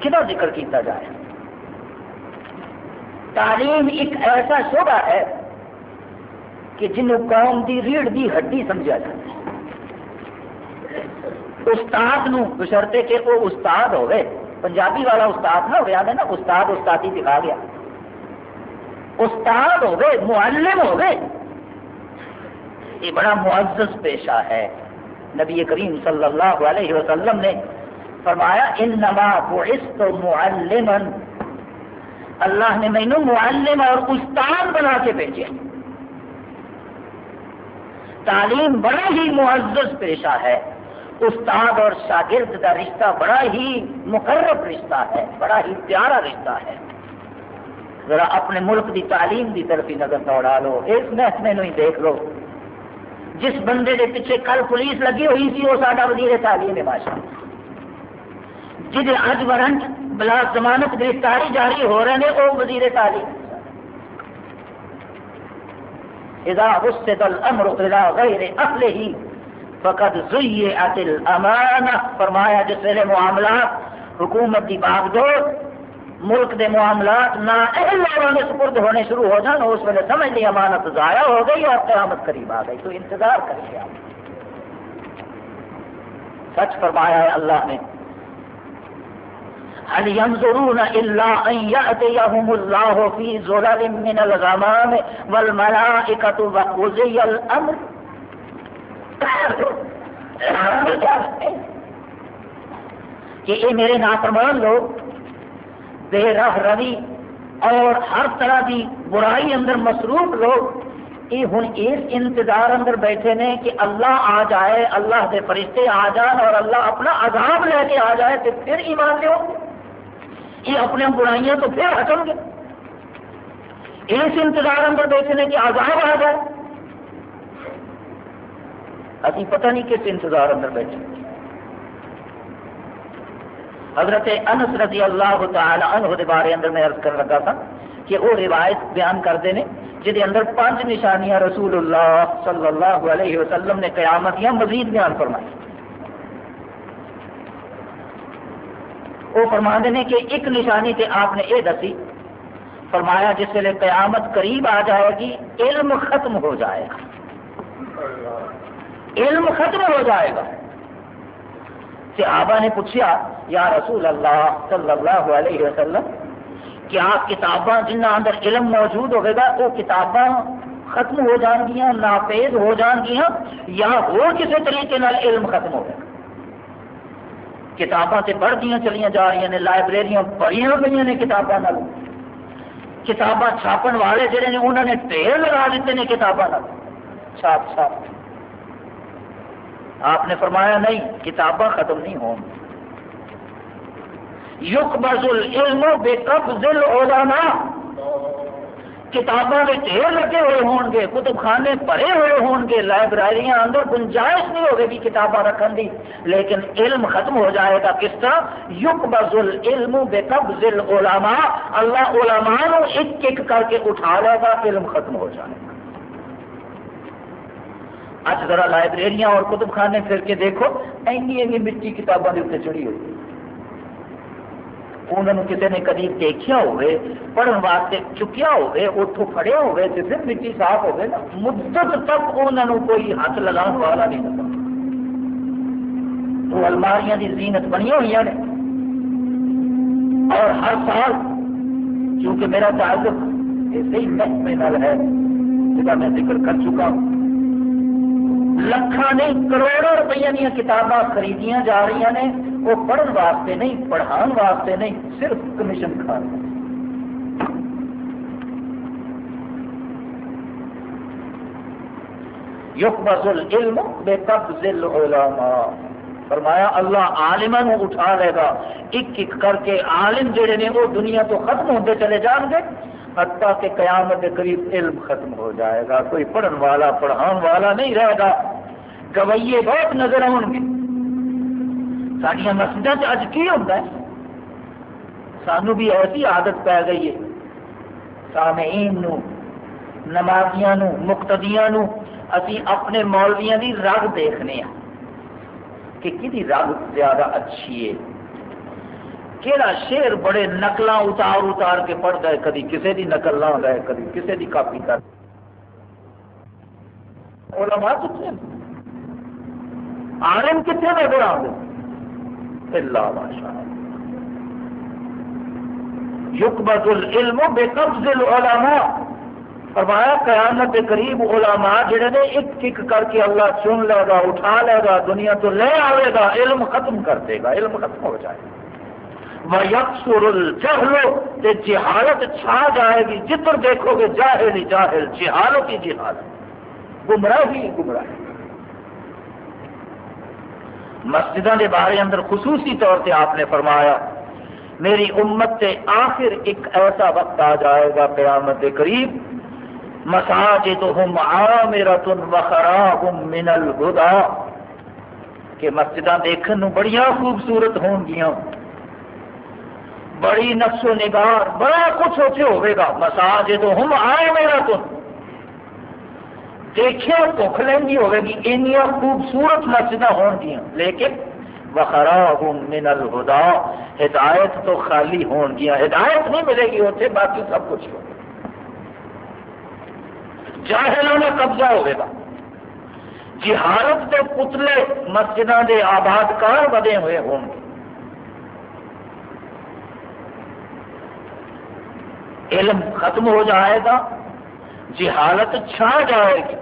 کتنا ذکر کیتا جائے؟ تعلیم ایک ایسا شعبہ ہے کہ جنہوں قوم دی ریڑھ دی ہڈی سمجھا جاتا ہے۔ استاد نو بشرتے کہ وہ استاد ہوئے پنجابی والا استاد نہ ہو نا استاد استادی دکھا گیا استاد ہوئے معلم ہوئے یہ بڑا معزز پیشہ ہے نبی کریم صلی اللہ علیہ وسلم نے فرمایا انما بعثت معلما اللہ نے مینو معلم اور استاد بنا کے بھیجا تعلیم بڑا ہی معزز پیشہ ہے استاد اور شاگرد کا رشتہ بڑا ہی مقرب رشتہ ہے، بڑا ہی پیارا رشتہ ہے۔ ذرا اپنے ملک دی تعلیم دی طرف ہی نظر دوڑا لو، اس محکمے ہی دیکھ لو۔ جس بندے کے پیچھے کل پولیس لگی ہوئی سی، وہ سارا وزیر تعلیم ہے بادشاہ جی اج وارنٹ بلا ضمانت گرفتاری جاری ہو رہے ہیں، وہ وزیر تعلیم۔ اذا وسط الامر الى غیر اهله فقد زیعت الامانہ، فرمایا جس ویلے معاملات حکومت کی باغدور ملک دے معاملات نہ اہل لوگوں کے سپرد ہونے شروع ہو جان، اس ویلے سمجھ لی امانت ضائع ہو گئی اور قیامت قریب آ گئی، تو انتظار کریے آپ۔ سچ فرمایا ہے اللہ نے۔ هل ينظرون إلا أن يأتيهم الله في زلل من الغمام والملائكة وقضي الأمر؟ کہ یہ میرے نافرمان لوگ بے راہ روی اور ہر طرح کی برائی اندر مصروف لوگ یہ ہوں اس انتظار اندر بیٹھے نے کہ اللہ آ جائے، اللہ کے فرشتے آ جان اور اللہ اپنا عذاب لے کے آ جائے تو پھر ایمان لو یہ اپنے برائیاں تو پھر ہٹن گے۔ اس انتظار اندر بیٹھنے کی آزاد آ جائے۔ ابھی پتہ نہیں کس انتظار اندر بیٹھے حضرت انس رضی اللہ تعالی عنہ دے بارے اندر میں عرض کر لگا تھا کہ وہ روایت بیان کرتے ہیں جہد اندر پانچ نشانیاں رسول اللہ صلی اللہ علیہ وسلم نے قیامت یا مزید بیان فرمائی۔ وہ فرما نے کہ ایک نشانی تے آپ نے یہ دسی، فرمایا جس ویلے قیامت قریب آ جائے گی، علم ختم ہو جائے گا۔ علم ختم ہو جائے گا۔ صحابہ نے پوچھا، یا رسول اللہ صلی اللہ علیہ وسلم، کیا کتاباں جنہ اندر علم موجود ہوئے گا، وہ کتاباں ختم ہو جان گیا ناپید ہو جان گیا یا وہ کسی طریقے علم ختم ہو گا کتاباں سے پڑھتی چلیاں جا رہی ہیں، لائبریریاں بڑھیا گئی نے کتاباں کتاباں چھاپن والے جڑے نے انہوں نے ٹھیر لگا دیتے ہیں کتاباں چھاپ چھاپ۔ آپ نے فرمایا نہیں، کتاباں ختم نہیں ہوں۔ یق بز العلم بے قبض العلماء۔ کتابوں کے ڈھیر لگے ہوئے ہون گے، کتب خانے پڑے ہوئے ہون گے، لائبریریاں اندر گنجائش نہیں ہوگی کتاباں رکھن دی، لیکن علم ختم ہو جائے گا۔ کس طرح؟ یق بزل علم بے قبض العلماء۔ اللہ علماء نو ایک ایک کر کے اٹھا لے گا، علم ختم ہو جائے گا۔ اج ذرا لائبریریاں اور کتب خانے پھر کے دیکھو، اینی اینی مٹی کتابوں کے اتنے چڑھی ہوئی۔ انہوں نے کسی نے کدی دیکھا ہوئے پڑھن واسطے چکیا ہوئے اتوں پڑھیا ہوئے تو پھر مٹی صاف ہوگی نا، مدت تک انہوں کوئی ہاتھ لگا والا نہیں لگا وہ الماریاں کی زینت بنی ہوئی نے۔ اور ہر سال کیونکہ میرا تعلق اسی محکمے ہے جس میں ذکر کر چکا ہوں۔ لکھان نہیں کروڑوں روپیہ دیا کتاباں خریدیاں جا رہی ہیں وہ پڑھن واسطے نہیں، پڑھان واسطے نہیں، صرف کمیشن کھا یقبض العلم بے قبض العلماء۔ فرمایا، اللہ عالم اٹھا لے گا۔ ایک ایک کر کے عالم جڑے نے، وہ دنیا تو ختم ہوتے چلے جان گے۔ حتیٰ کہ قیامت کے قریب علم ختم ہو جائے گا، کوئی پڑھن والا، پڑھان والا نہیں رہے گا۔ گوئیے بہت نظر آؤ گے۔ سڈیا مسجد اج کی ہوتا ہے؟ سانو بھی ایسی عادت پی گئی ہے۔ سامعین نو، نمازیاں نو، مقتدیاں نو اسی اپنے مولویاں دی رگ دیکھنے ہیں کہ کدی رگ زیادہ اچھی ہے؟ کہڑا شیر بڑے نقل اتار اتار کے پڑھتا ہے کدی کسی کی نقل نہ ہوتا ہے کدی کسی کی کاپی کر علماء کتنے عالم کتنے نظر آتے اللہ ماشاء العلم بے قبض العلماء۔ فرمایا، قیامت قریب علماء جڑے نے ایک ایک کر کے اللہ چن لے گا، اٹھا لے گا، دنیا تو لے آئے گا، علم ختم کر دے گا، علم ختم ہو جائے گا۔ وَيَقْصُرُ الْجَهْلُ، تے جہالت چھا جائے گی۔ جتر دیکھو گے، جاہل ہی جاہل، جہالت ہی جہالت۔ گمراہی گمراہی۔ مسجدوں کے بارے اندر خصوصی طور سے آپ نے فرمایا، میری امت سے آخر ایک ایسا وقت آ جائے گا قیامت کے قریب مساجدہم عامرتن وخراہم من الہدا کہ مسجداں دیکھن بڑی خوبصورت ہون گیاں بڑی نفس و نگار، بڑا کچھ اتنے ہوئے گا۔ مساجد ہم آئے میرا تم دیکھے بھوک لینی ہوئے گی۔ اینیا خوبصورت مسجد ہون گیا لیکن وخراب من الہدا ہدایت تو خالی ہون گیا ہدایت نہیں ملے گی اتنے باقی سب کچھ ہو جاہلوں نے قبضہ ہوئے گا۔ جہارت کے پتلے مسجد کے آباد کار بنے ہوئے ہوں گے۔ علم ختم ہو جائے گا، جہالت چھا جائے گی۔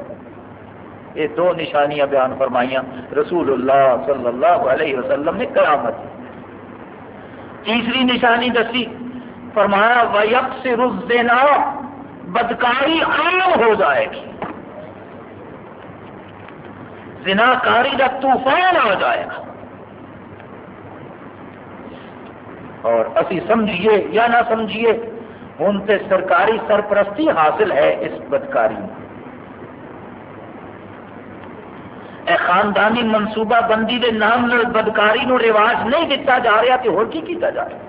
یہ دو نشانیاں بیان فرمائیاں رسول اللہ صلی اللہ علیہ وسلم نے قیامت تیسری نشانی دسی، فرمایا ویب سے رس دینا بدکاری عام ہو جائے گی۔ زناکاری کا طوفان آ جائے گا۔ اور اسی سمجھیے یا نہ سمجھیے ہوں تو سرکاری سرپرستی حاصل ہے اس بدکاری میں۔ اے خاندانی منصوبہ بندی کے نام بدکاری نو رواج نہیں دتا جا رہا تو کی کیتا جا رہا؟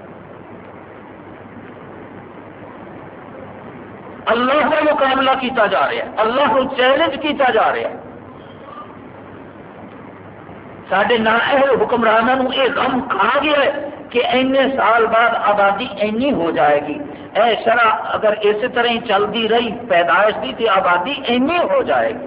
اللہ کا مقابلہ کیتا جا رہا ہے، اللہ کو چیلنج کیتا جا رہا ہے۔ سڈے نا حکمرانوں یہ غم کھا گیا ہے کہ اینے سال بعد آبادی اینی ہو جائے گی۔ اے شرح اگر اسی طرح ہی چلتی رہی، پیدائش کی تو آبادی اینی ہو جائے گی۔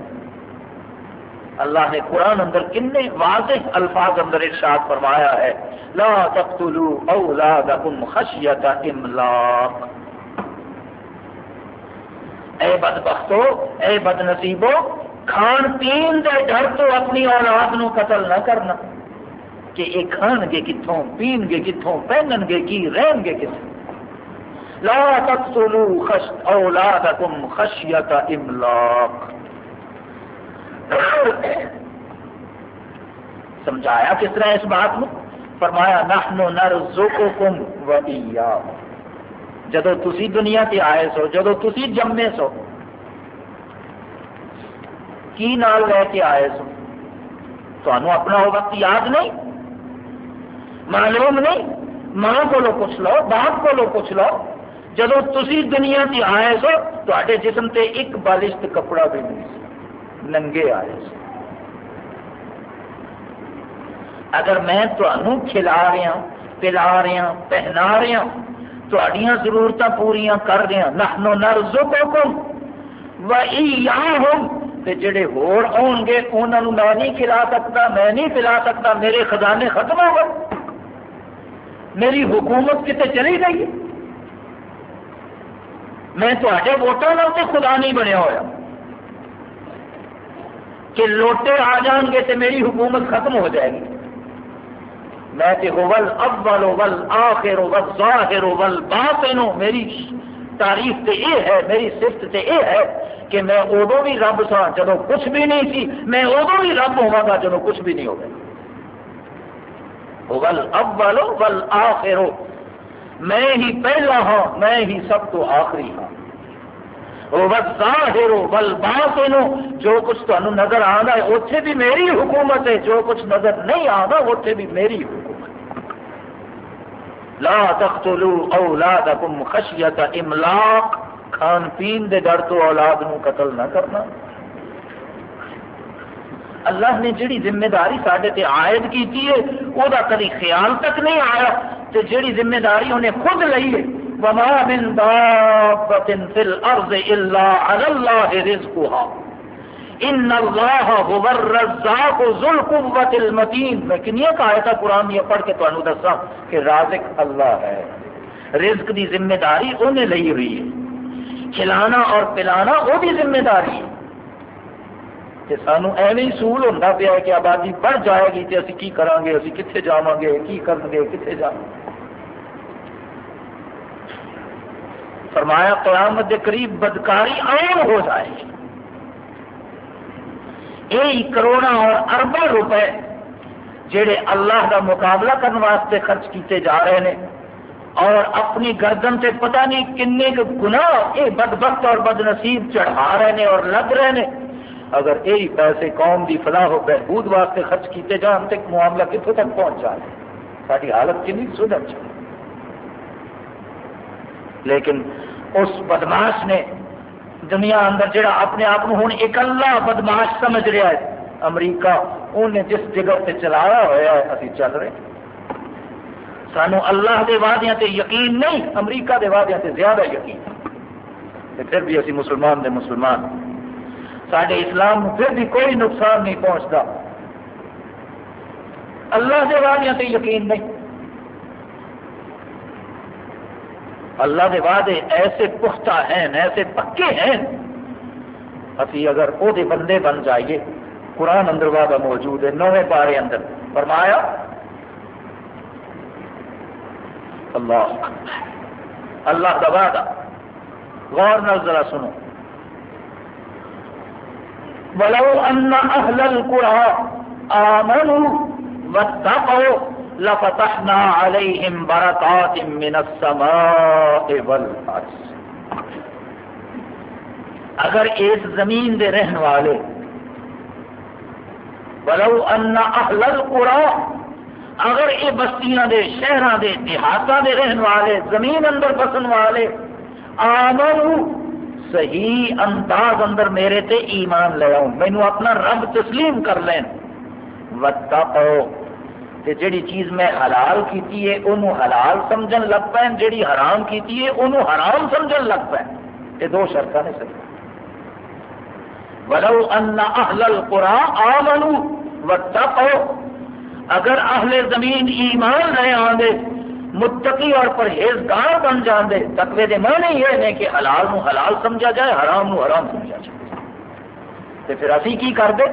اللہ نے قرآن اندر کنے واضح الفاظ اندر ارشاد فرمایا ہے۔ لا تقتلوا اولادکم خشیت املاق۔ اے بدبختو، اے بد نصیبو کھان پین دے ڈر تو اپنی اولاد نو قتل نہ کرنا۔ کہ یہ کھان گے کتوں پین گے کتوں پہنن گے کی رہن گے کتوں لا تقتلوا خش اولادکم خشیت املاق سمجھایا کس طرح اس بات میں فرمایا، نحن نرزقکم و ایاہم جدو تسی دنیا تے آئے سو، جدو تسی جمے سو، کی نال لے کے آئے سو؟ تمہیں اپنا وہ وقت یاد نہیں؟ معلوم نہیں؟ ماں کو لو پوچھ لو، باپ کو لو پوچھ لو جب تھی دنیا سے آئے سو تے جسم تے ایک بالشت کپڑا بھی نہیں ننگے آئے سو۔ اگر میں تمہوں کھلا رہا پلا رہا پہنا رہا تھوڑیاں ضرورت پوریا کر رہا نہ نرزو کو تے جڑے ہور آن گے انہوں میں نہیں کھلا سکتا، میں نہیں پلا سکتا، میرے خزانے ختم ہو گئے۔ میری حکومت کتنے چلی گئی میں تے ووٹوں سے خدا نہیں بنیا ہوا کہ لوٹے آ جان گے تو میری حکومت ختم ہو جائے گی۔ میں تے ول اول ول آخر ول ظاہر ول باطن میری تعریف تے اے ہے، میری صفت تے اے ہے کہ میں ادو بھی رب سا جب کچھ بھی نہیں سی۔ میں ادو بھی رب ہوا گا جب کچھ بھی نہیں ہوگا۔ ول اول ول آخر میں ہی پہلا ہاں میں ہی سب تو آخری ہاں ظاہر بل باطن جو کچھ تمہیں نظر آنا ہے اتنے بھی میری حکومت ہے۔ جو کچھ نظر نہیں آنا اتنے بھی میری حکومت لا تقتلوا اولادکم خشیت املاق، کھان پین دے ڈر تو اولاد نو قتل نہ کرنا۔ اللہ نے جڑی ذمہ داری سڈے تے عائد کی ہے وہ کدی خیال تک نہیں آیا تے جڑی ذمہ داری انہیں خود لئی ہے۔ وما من دابة في الأرض إلا على الله رزقها۔ ان اللہ هو الرزاق ذو القوة المتین میں کنیا کا آیتا قرآن یہ پڑھ کے تمہیں دسا کہ رازق اللہ ہے۔ رزق دی ذمہ داری انہیں لئی ہوئی ہے۔ کھلانا اور پلانا وہ بھی ذمہ داری ہے۔ کہ سانو ایویں ہوتا پیا کہ آبادی بڑھ جائے گی تو اسی کی کریں گے اسی کتنے جا گے کی کریں گے کتنے جا فرمایا قیامت کے قریب بدکاری عام ہو جائے گی۔ یہ کروڑا اور اربوں روپے جڑے اللہ کا مقابلہ کرنے واسطے خرچ کیتے جا رہے ہیں اور اپنی گردن سے پتہ نہیں کنے گناہ یہ بدبخت اور بد نصیب چڑھا رہے ہیں اور لگ رہے ہیں اگر یہی پیسے قوم کی فلاح و بہبود واسطے خرچ کیتے جان تو معاملہ کتوں تک پہنچ جائے؟ ساری حالت کنی سدھر چاہیے لیکن اس بدماش نے دنیا اندر جڑا اپنے آپ کو ہوں اکلا بدماش سمجھ رہا ہے، امریکہ انہیں جس جگہ سے چلایا ہوا ہے ابھی چل رہے سانو اللہ دے وعدیاں تے یقین نہیں، امریکہ دے وعدیاں تے زیادہ یقین۔ پھر بھی اسی مسلمان دے مسلمان۔ سارے اسلام پھر بھی کوئی نقصان نہیں پہنچتا اللہ دے وعدیاں تے یقین نہیں۔ اللہ کے وعدے ایسے پختہ ہیں، ایسے پکے ہیں۔ ابھی اگر وہ بندے بن جائیے، قرآن اندر وعدہ موجود ہے نویں پارے اندر۔ فرمایا، اللہ اللہ کا وعدہ۔ غور نال ذرا سنو۔ ولو ان اہل القرى آمنوا واتقوا لفتحنا عليهم بركات من السماء والارض اگر اس زمین دے رہن والے ولو ان اهل القرى، اگر یہ بستیاں دے، شہراں دے، دیہاتاں دے رہن والے، زمین اندر بسن والے آمنو صحیح انداز اندر میرے تے ایمان لے آؤں۔ مینو اپنا رب تسلیم کر لین۔ وتقو تے جڑی چیز میں حلال کیتی ہے انہوں حلال سمجھن لگ پے جڑی حرام کیتی ہے انہوں حرام سمجھن لگ پے یہ دو شرطاں نے سکتا ولو ان اهل القرى امنوا واتقوا۔ اگر اہل زمین ایمان لے آندے متقی اور پرہیزگار بن جاندے۔ تقوی دے معنی یہ ہے کہ حلال نو حلال سمجھا جائے، حرام نو حرام سمجھا جائے۔ تے پھر اسی کی کر دے؟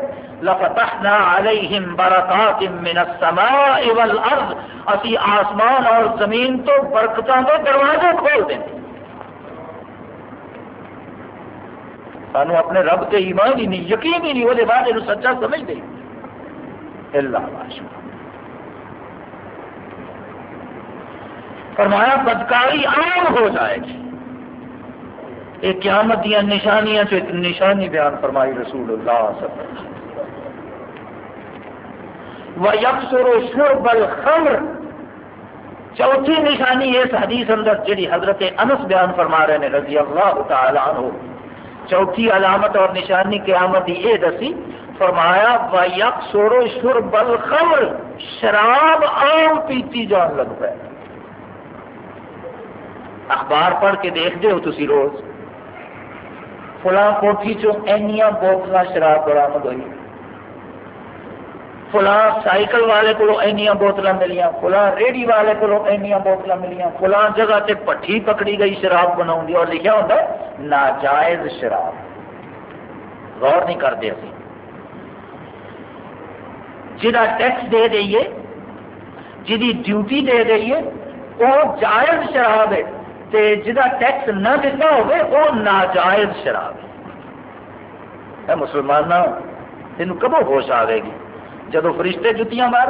لفتحنا علیہم برکات من السماء والارض اسی آسمان اور زمین تو برکتاں دے دروازے کھول دیں۔ سانو اپنے رب تے ایمان ہی نہیں، یقین ہی نہیں، وہ بعد یہ سچا سمجھ دے اللہ ماشاء فرمایا، بدکاری عام ہو جائے گی۔ یہ قیامت دیا نشانیاں سے ایک نشانی بیان فرمائی رسول اللہ صلی اللہ علیہ وسلم۔ شرب الخمر۔ چوتھی نشانی اس حدیث اندر جڑی حضرت انس بیان فرما رہے ہیں، رضی اللہ تعالی عنہ۔ چوتھی علامت اور نشانی قیامت کی یہ دسی، فرمایا، وَيَقْصُرُ شُرْبَ الْخَمْرِ۔ شراب عام پیتی جان لگ پہ اخبار پڑھ کے دیکھ دے ہو تسی روز؟ فلاں کوٹھی چو اینیاں بوتل شراب برآمد ہوئی؟ فلاں سائیکل والے کو اینیاں بوتل ملیاں، فلاں ریڑی والے کو اینیاں بوتل ملیاں، فلاں جگہ تے پٹھی پکڑی گئی شراب بناؤں دی اور لکھا ہوتا ہے، ناجائز شراب۔ غور نہیں کرتے اسی۔ جہاں ٹیکس دے دئیے جی ڈیوٹی دے دئیے وہ جائز شراب ہے۔ تے جہاں ٹیکس نہ دیتا ہوگی وہ ناجائز شراب ہے۔ مسلمان تین کب ہوش آئے گی؟ جب فرشتے جتیاں مار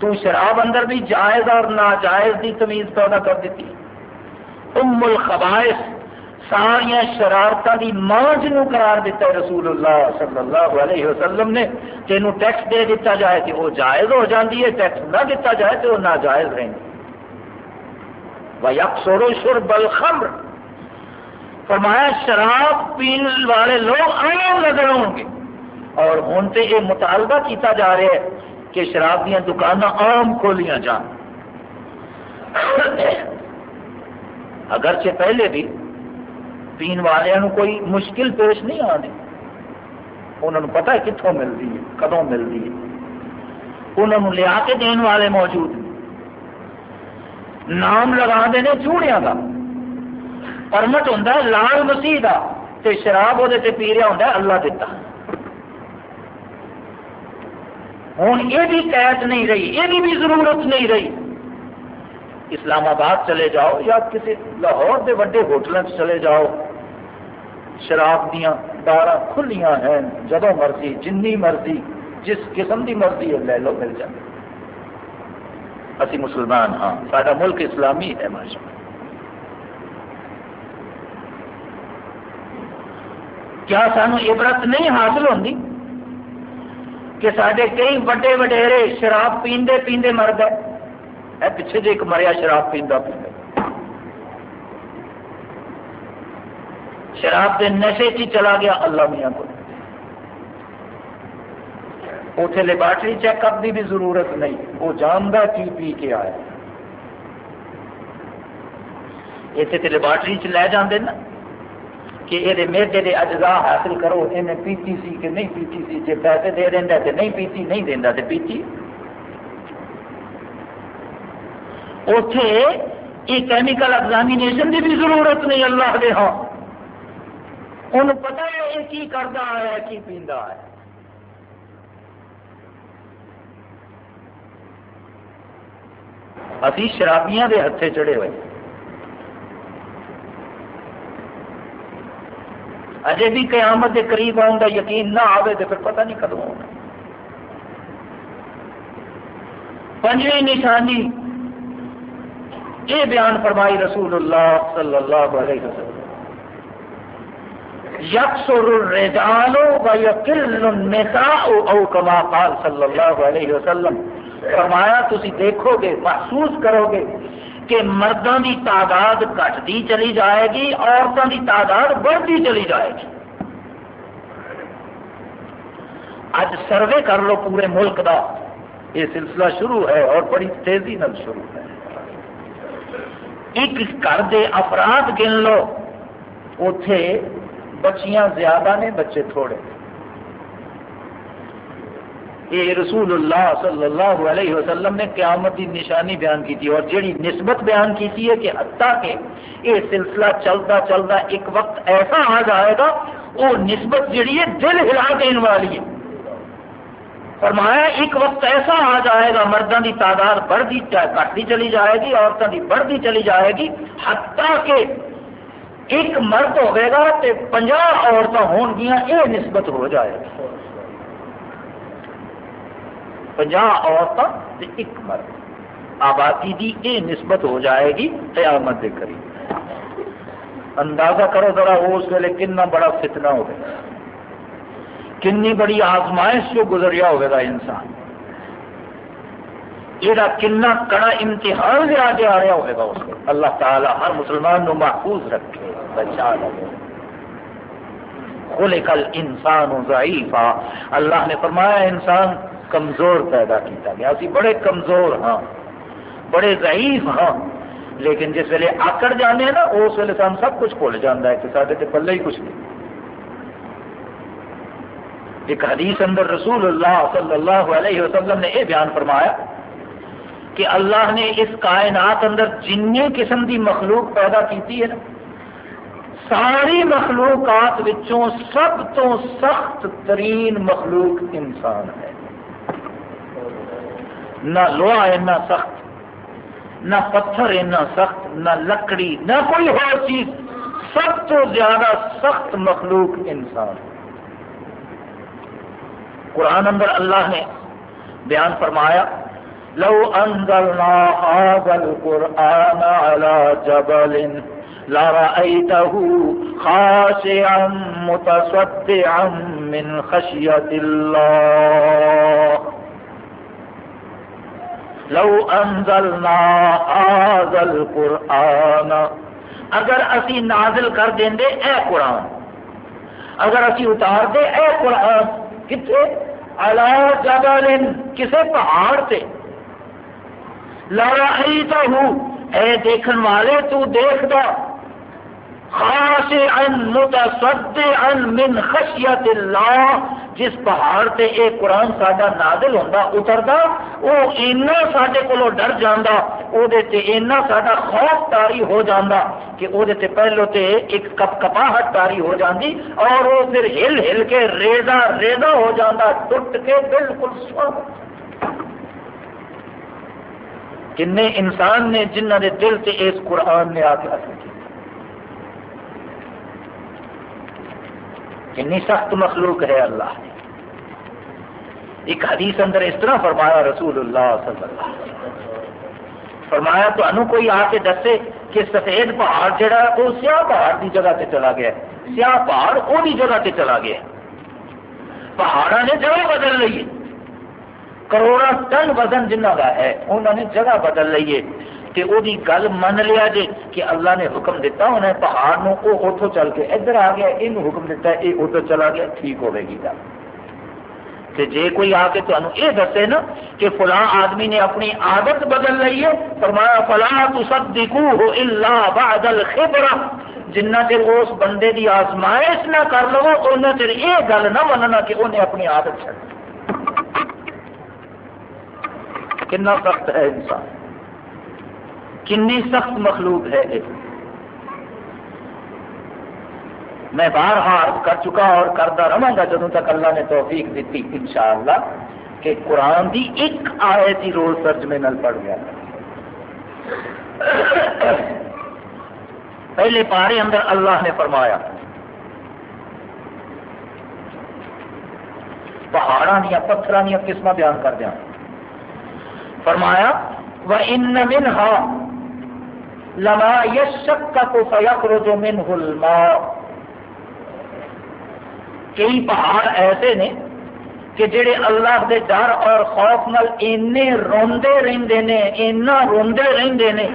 تو شراب اندر بھی جائز اور ناجائز کی تمیز پیدا کر دیتی ام الخبائش ساریا شرارتوں کی ماں جنوں قرار دیتا ہے۔ رسول اللہ صلی اللہ علیہ وسلم نے تینوں ٹیکس دے دیتا جائے تو وہ جائز ہو جاتی ہے، ٹیکس نہ دیتا جائے تو وہ ناجائز رہیں گے سورو شر بل خمر فرمایا، شراب پینے والے لوگ عام نظر ہوں گے۔ اور ہوں تو یہ مطالبہ کیتا جا رہا ہے کہ شراب دیا دکان عام کھولیاں جان۔ اگرچہ پہلے بھی پین والوں کوئی مشکل پیش نہیں آنے۔ انہوں نے پتا ہے کتوں ملتی ہے، کدوں ملتی ہے۔ انہوں نے لیا کے دین والے موجود نام لگا دے چوڑیاں کا پرمٹ ہوں لال مسیح کا شراب وہ پی رہا ہوں اللہ دیتا ہوں یہ بھی قید نہیں رہی یہ بھی ضرورت نہیں رہی۔ اسلام آباد چلے جاؤ یا کسی لاہور کے وڈے ہوٹلوں چلے جاؤ۔ شراب دیا بار کھلیاں ہیں جدو مرضی، جنی مرضی، جس قسم کی مرضی ہے، لے لو، مل جائے۔ اسی مسلمان ہاں سارا ملک اسلامی ہے، ماشاء کیا سانو عبرت نہیں حاصل ہوتی کہ سارے کئی وڈے وڈیرے شراب پیندے پیندے مرد ہے پیچھے جی ایک مریا شراب پیندا پیندا شراب کے نشے چ چلا گیا اللہ میاں کو اتنے لیبارٹری چیک اپ کی بھی ضرورت نہیں، وہ جانتا کی پی کے آیا اتنے تو لیبارٹری چ لے جاندے نا کہ یہ میدے کے اجزاء حاصل کرو انہیں پیتی سی کہ نہیں پیتی سی جی پیسے دے دینا تو نہیں پیتی نہیں دینا تو پیتی اتے یہ کیمیکل ایگزامینیشن کی بھی ضرورت نہیں اللہ دے ہاں۔ انہوں پتا ہے یہ کی کرتا ہے، کی پیندا ہے۔ ابھی شرابیاں دے ہتھے چڑھے ہوئے۔ اجے بھی قیامت کے قریب آن کا یقین نہ آئے تو پھر پتہ نہیں کدو آنا پنجویں نشانی یہ بیان فرمائی رسول اللہ صلی اللہ علیہ وسلم۔ یکسر الرجال و یقل النساء او کما قال صلی اللہ علیہ وسلم۔ فرمایا، تسی دیکھو گے محسوس کرو گے کہ مردوں کی تعداد گھٹتی چلی جائے گی عورتوں کی تعداد بڑھتی چلی جائے گی. اج سروے کر لو پورے ملک کا یہ سلسلہ شروع ہے اور بڑی تیزی نل شروع ہے۔ ایک گھر کے افراد گن لو اتے بچیاں زیادہ نے بچے تھوڑے۔ یہ رسول اللہ صلی اللہ علیہ وسلم نے قیامت کی نشانی بیان کی تھی اور جیڑی نسبت بیان کی تھی ہے کہ حتیٰ کہ یہ سلسلہ چلتا چلتا ایک وقت ایسا آ جائے گا، وہ نسبت جیڑی ہے دل ہلا دین والی ہے۔ فرمایا، ایک وقت ایسا آ جائے گا مردوں کی تعداد بڑھتی گھٹتی چلی جائے گی عورتوں کی بڑھتی چلی جائے گی۔ حتیٰ کہ ایک مرد ہوئے گا تو پنجا عورتیں ہون گیا یہ نسبت ہو جائے گی۔ پنجا عورتیں ایک مرد۔ آبادی کی یہ نسبت ہو جائے گی قیامت کے قریب۔ اندازہ کرو ذرا اس ویلے کنا بڑا فتنہ ہوگا کنی بڑی آزمائش جو گزریا ہوگا انسان۔ یہ کنا کڑا امتحان لیا جا رہا ہوگا اس کو۔ اللہ تعالی ہر مسلمان نو محفوظ رکھے، بچا لگے خلق الانسان ضعیفا۔ اللہ نے فرمایا انسان کمزور پیدا کیتا گیا۔ اسی بڑے کمزور ہاں بڑے ضعیف ہاں۔ لیکن جس ویلے آکڑ جانے ہیں نا، اس ویلے سان سب کچھ بھول جانا ہے۔ کہ سارے پلے ہی کچھ نہیں۔ ایک حدیث اندر رسول اللہ صلی اللہ علیہ وسلم نے یہ بیان فرمایا کہ اللہ نے اس کائنات اندر جن قسم کی مخلوق پیدا کی ہے نا۔ ساری مخلوقات وچوں سب تو سخت ترین مخلوق انسان ہے۔ نہ لوہا اینا سخت۔ نہ پتھر اینا سخت، نہ لکڑی، نہ کوئی اور چیز۔ سب تو زیادہ سخت مخلوق انسان۔ قرآن اندر اللہ نے بیان فرمایا، لو انزلنا هذا القرآن على جبل لرأيته خاشعا متصدعا من خشية الله لو انزلنا هذا القرآن۔ اگر اسی نازل کر دیں دے اے قرآن۔ اگر اسی اتار دے اے قرآن۔ کتنے اللہ جبل کسے پہاڑ سے لڑا اے دیکھن والے، تو دیکھ دا۔ خاص ان متصد ان من خشیت اللہ جس پہاڑ تے اے قرآن ساڈا نازل ہوندا، اتردا، او اینا ساڈے کولو ڈر جاندا او دے تے اینا ساڈا خوف تاری ہو جاندا کہ او دے تے پہلو تے ایک کپ کپاہٹ تاری ہو جاندی اور او پھر ہل ہل کے ریزا ریزا ہو جاندا، ٹوٹ کے بالکل سو کن انسان نے جنہ کے دل سے اس قرآن نے آ کے اثر کیا کنی سخت مخلوق ہے اللہ۔ ایک حدیث اندر اس طرح فرمایا رسول اللہ صلی اللہ علیہ وسلم۔ فرمایا تو انو کوئی آ کے دسے کہ سفید پہاڑ جڑا ہے، وہ سیاہ پہاڑ کی جگہ سے چلا گیا ہے۔ سیاہ پہاڑ وہ جگہ سے چلا گیا ہے۔ پہاڑا نے جگہ بدل لی کروڑا ٹن وزن جنہ کا ہے انہوں نے جگہ بدل لی ہے۔ کہ وہ گل من لیا جی کہ اللہ نے حکم دیتا انہیں پہاڑ نو وہ اتوں چل کے ادھر آ گیا یہ حکم دیتا ہے یہ ادھر چلا گیا، ٹھیک ہوے گی گل۔ تے جے کوئی آ کے تمہیں یہ دسے نا کہ فلاں آدمی نے اپنی عادت بدل لی ہے، فرمایا فلاں تصدقوه الا بعد الخبرہ۔ جنہ چر اس بندے دی آزمائش نہ کر لو ان چر یہ گل نہ مننا کہ انہیں اپنی عادت چڑھ کنا سخت ہے انسان۔ کنی سخت مخلوق ہے یہ۔ میں بار ہار کر چکا اور کرتا رہا گا جدوں تک اللہ نے توفیق دیتی انشاءاللہ کہ قرآن دی ایک آیت ہی روز ترجمے نل پڑھ گیا۔ پہلے پارے اندر اللہ نے فرمایا پہاڑا دیا پتھر دیا قسم بیان کر دیا فرمایا وہ ان منہا لما یشکک فیخرج منہ الماء۔ کئی پہاڑ ایسے نے کہ جڑے اللہ دے ڈر اور خوف نال اینے روندے رہندے نے، اینا روندے رہندے نے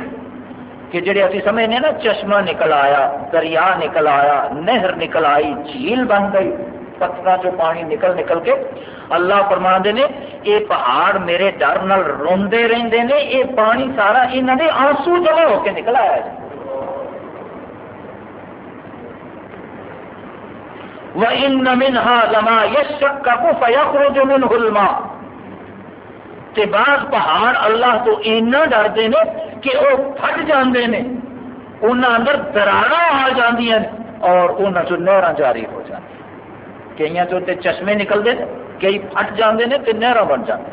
کہ جڑے اسی سمجھنے نا چشمہ نکل آیا، دریا نکل آیا، نہر نکل آئی، جھیل بن گئی پتھر چ پانی نکل نکل کے اللہ فرما نے یہ پہاڑ میرے ڈر نال روندے رہندے نے یہ پانی سارا انہوں نے آنسو جمع ہو کے نکل آیا جی وَإِنَّ مِنْهَا لَمَا فَيَخْرُجُ مِنْهُ الْمَاءُ۔ تے بعض پہاڑ اللہ تو اینا ڈرتے ہیں کہ وہ پھٹ جاندے نے۔ انہاں اندر دراڑا آ جاندیاں اور انہاں چ نہراں جاری ہو جاندی کئی چو تے چشمے نکلتے ہیں کئی پھٹ جاندے نے تے نہراں بن جاندے۔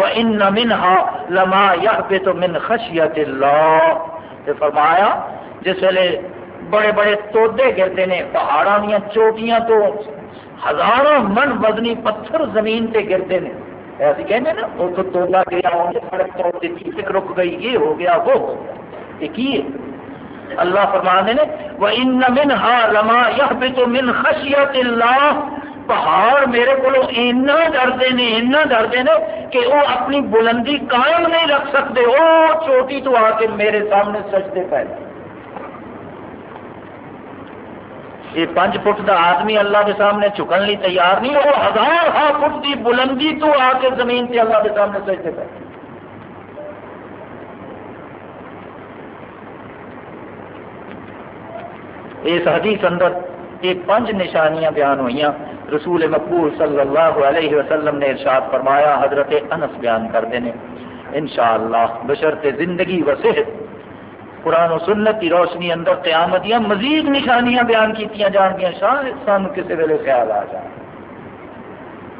وَإِنَّ مِنْهَا لَمَا يَحْبِطُ مِنْ خَشْيَةِ اللَّهِ۔ تے فرمایا، جس ویلے بڑے بڑے تودے گرتے ہیں پہاڑوں دیا چوٹیاں تو ہزاروں من وزنی پتھر زمین تے گرتے ہیں۔ ایسی کہنے نا، وہ تو تولا گیا سڑک توڑ رک گئی، یہ ہو گیا، وہ ہو گیا۔ یہ کی ہے؟ اللہ فرمانے نے وہ ان من ہا لما یہ من خشیت اللہ پہاڑ میرے کو اینا ڈرتے نے اینا ڈرتے نے کہ وہ اپنی بلندی قائم نہیں رکھ سکتے۔ وہ چوٹی تو آ کے میرے سامنے سجدے پہلے یہ پانچ فٹ کا آدمی اللہ کے سامنے چکن لی تیار نہیں، وہ ہزار ہا فٹ کی بلندی تو آ کے زمین سے اللہ کے سامنے سجدے پہ۔ اس حدیث اندر یہ پانچ نشانیاں بیان ہوئی رسول مقبول صلی اللہ علیہ وسلم نے ارشاد فرمایا، حضرت انس بیان کرتے ہیں انشاءاللہ، بشرط زندگی و صحت۔ قرآن و سنت کی روشنی اندر قیامت یا مزید نشانیاں بیان کی جان گیا شاید سانو کسی ویلے خیال آ جائے۔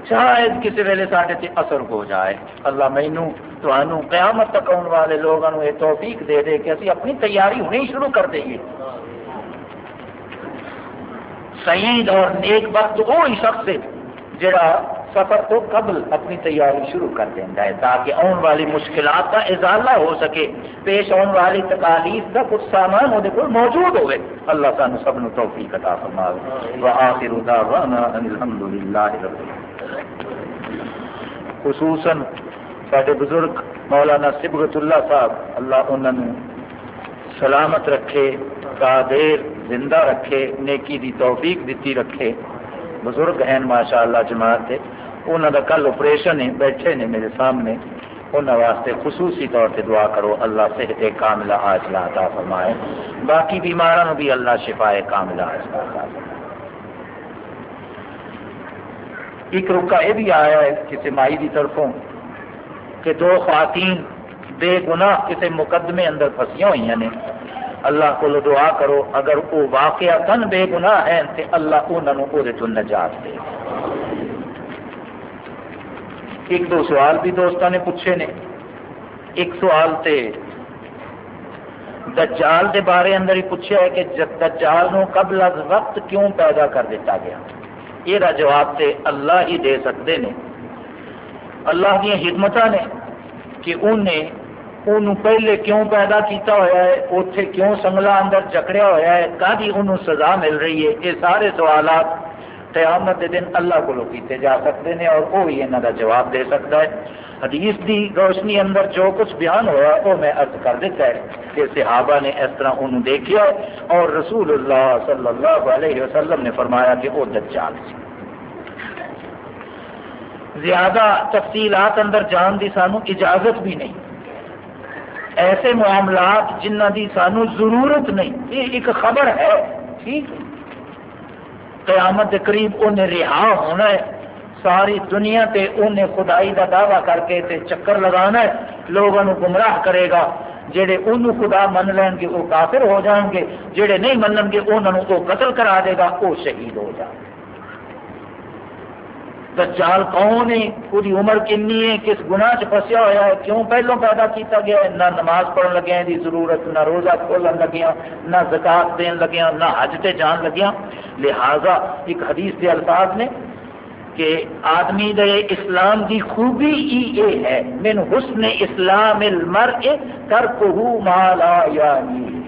شاید کسی ویلے سارے سے اثر ہو جائے۔ اللہ مینو تو قیامت تک آنے والے لوگوں یہ توفیق دے دے کہ اسی اپنی تیاری ہونے ہی شروع کر دئیے سعید اور نیک وقت وہی شخص ہے جڑا سفر تو قبل اپنی تیاری شروع کر دینا ہے تاکہ آن والی مشکلات کا ازالہ ہو سکے، پیش آن والی تکالیف کا کچھ سامان وہ موجود ہوئے۔ اللہ سانو سب نو توفیق عطا فرمائے وآخر دعوانا ان الحمدللہ رب خصوصاً سارے بزرگ مولانا سبغت اللہ صاحب، اللہ انہوں سلامت رکھے کا دیر زندہ رکھے، نیکی دی توفیق دیتی رکھے۔ بزرگ ہیں ماشاء اللہ جماعت انہوں کا کل آپریشن ہے، بیٹھے نے میرے سامنے۔ انہوں واسطے خصوصی طور سے دعا کرو، اللہ صحت کاملہ آجلا عطا فرمائے۔ باقی بیماروں بھی اللہ شفا کاملہ آجلا عطا فرمائے۔ ایک رکا یہ بھی آیا ہے کسی مائی کی طرفوں کہ دو خواتین بے گناہ کسی مقدمے اندر پھنسیاں ہوئی نے۔ اللہ کو دعا کرو، اگر وہ واقعہ تن بے گناہ ہیں تو اللہ انہوں وہ نجات دے۔ ایک دو سوال بھی دوستوں نے پوچھے نے۔ ایک سوال تے دجال دے بارے اندر ہی پوچھا ہے کہ دجال نو قبل از وقت کیوں پیدا کر دیتا گیا؟ یہ جواب تے اللہ ہی دے سکتے ہیں اللہ دیا حکمت نے کہ انہیں انہوں پہلے کیوں پیدا کیتا ہوا ہے اتنے کیوں سنگلا اندر جکڑیا ہوا ہے کدی انہوں سزا مل رہی ہے یہ سارے سوالات قیامت کے دن اللہ کو کیتے جا سکتے ہیں اور وہ ہی یہاں کا جواب دے سکتا ہے حدیث دی روشنی اندر جو کچھ بیان ہوا وہ میں ارد کر دیتا ہے کہ صحابہ نے اس طرح انہوں دیکھا اور رسول اللہ صلی اللہ علیہ وسلم نے فرمایا کہ وہ دجال سی زیادہ تفصیلات اندر جان دی سانو اجازت بھی نہیں ایسے معاملات جنہ دی سانو ضرورت نہیں، یہ ایک خبر ہے۔ ٹھیک قیامت کے قریب انہیں رہا ہونا ہے۔ ساری دنیا تے انہیں خدائی دا دعویٰ کر کے تے چکر لگانا ہے۔ لوگوں گمراہ کرے گا۔ جہے انہوں خدا من لین گے وہ کافر ہو جان گے۔ جہے نہیں منن گے انہوں وہ قتل کرا دے گا وہ شہید ہو جائے دجال کون ہے پوری عمر کنی ہے کس گناہ چ پسیا ہوا ہے؟ کیوں پہلوں پیدا کیتا گیا ہے؟ نہ نماز پڑھن لگیا دی ضرورت، نہ روزہ کھولن لگیا نہ زکات دین لگیا نہ حج تے جان لگیا لہذا ایک حدیث کے الفاظ نے کہ آدمی دے اسلام دی خوبی ہی یہ ہے۔ من حسن اسلام المرء ترکہ ما لا یعنی۔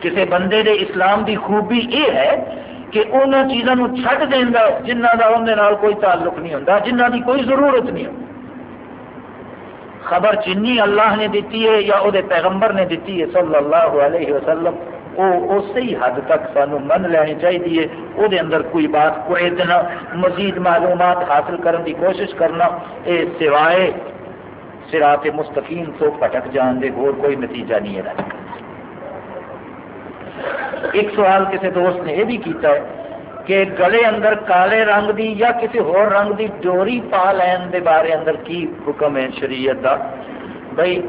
کسی بندے دے اسلام دی خوبی یہ ہے کہ ان چیزوں چھٹ دینا جنہ کا اندر کوئی تعلق نہیں ہوتا جنہ کی کوئی ضرورت نہیں ہوتی خبر جنی اللہ نے دیتی ہے یا وہ پیغمبر نے دیتی ہے صلی اللہ علیہ وسلم وہ اسی حد تک سانو من لینی چاہیے وہ اندر کوئی بات، کوئی دینا مزید معلومات حاصل کرنے کی کوشش کرنا، اے سوائے سرات مستقیم تو پٹک جان دے، اور کوئی نتیجہ نہیں ہے۔ ایک سوال کسی دوست نے یہ بھی کیتا ہے کہ گلے اندر کالے رنگ دی یا کسی ہور رنگ دی ڈوری پا لین دے بارے اندر کی حکم ہے شریعت دا؟ بھائی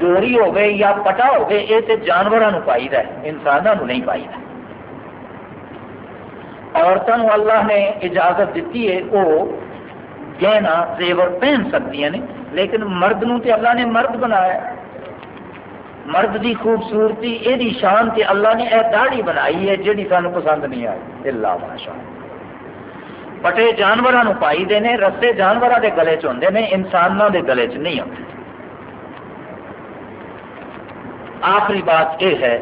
ڈوری ہو گئے یا پٹا ہو گئے یہ تو جانوروں پائی ہے انسانوں نہیں پائی ہے عورتوں اللہ نے اجازت دیتی ہے وہ گہنا زیور پہن سکتی ہیں لیکن مرد نو تے اللہ نے مرد بنایا۔ مرد دی خوبصورتی یہ شان کہ اللہ نے یہ داڑھی بنائی ہے جہی سانو پسند نہیں آئی۔ اللہ شان پٹے جانوروں پائی دے نے رسے جانوروں کے گلے چ ہوں نے انسانوں کے گلے چ نہیں آتے آخری بات یہ ہے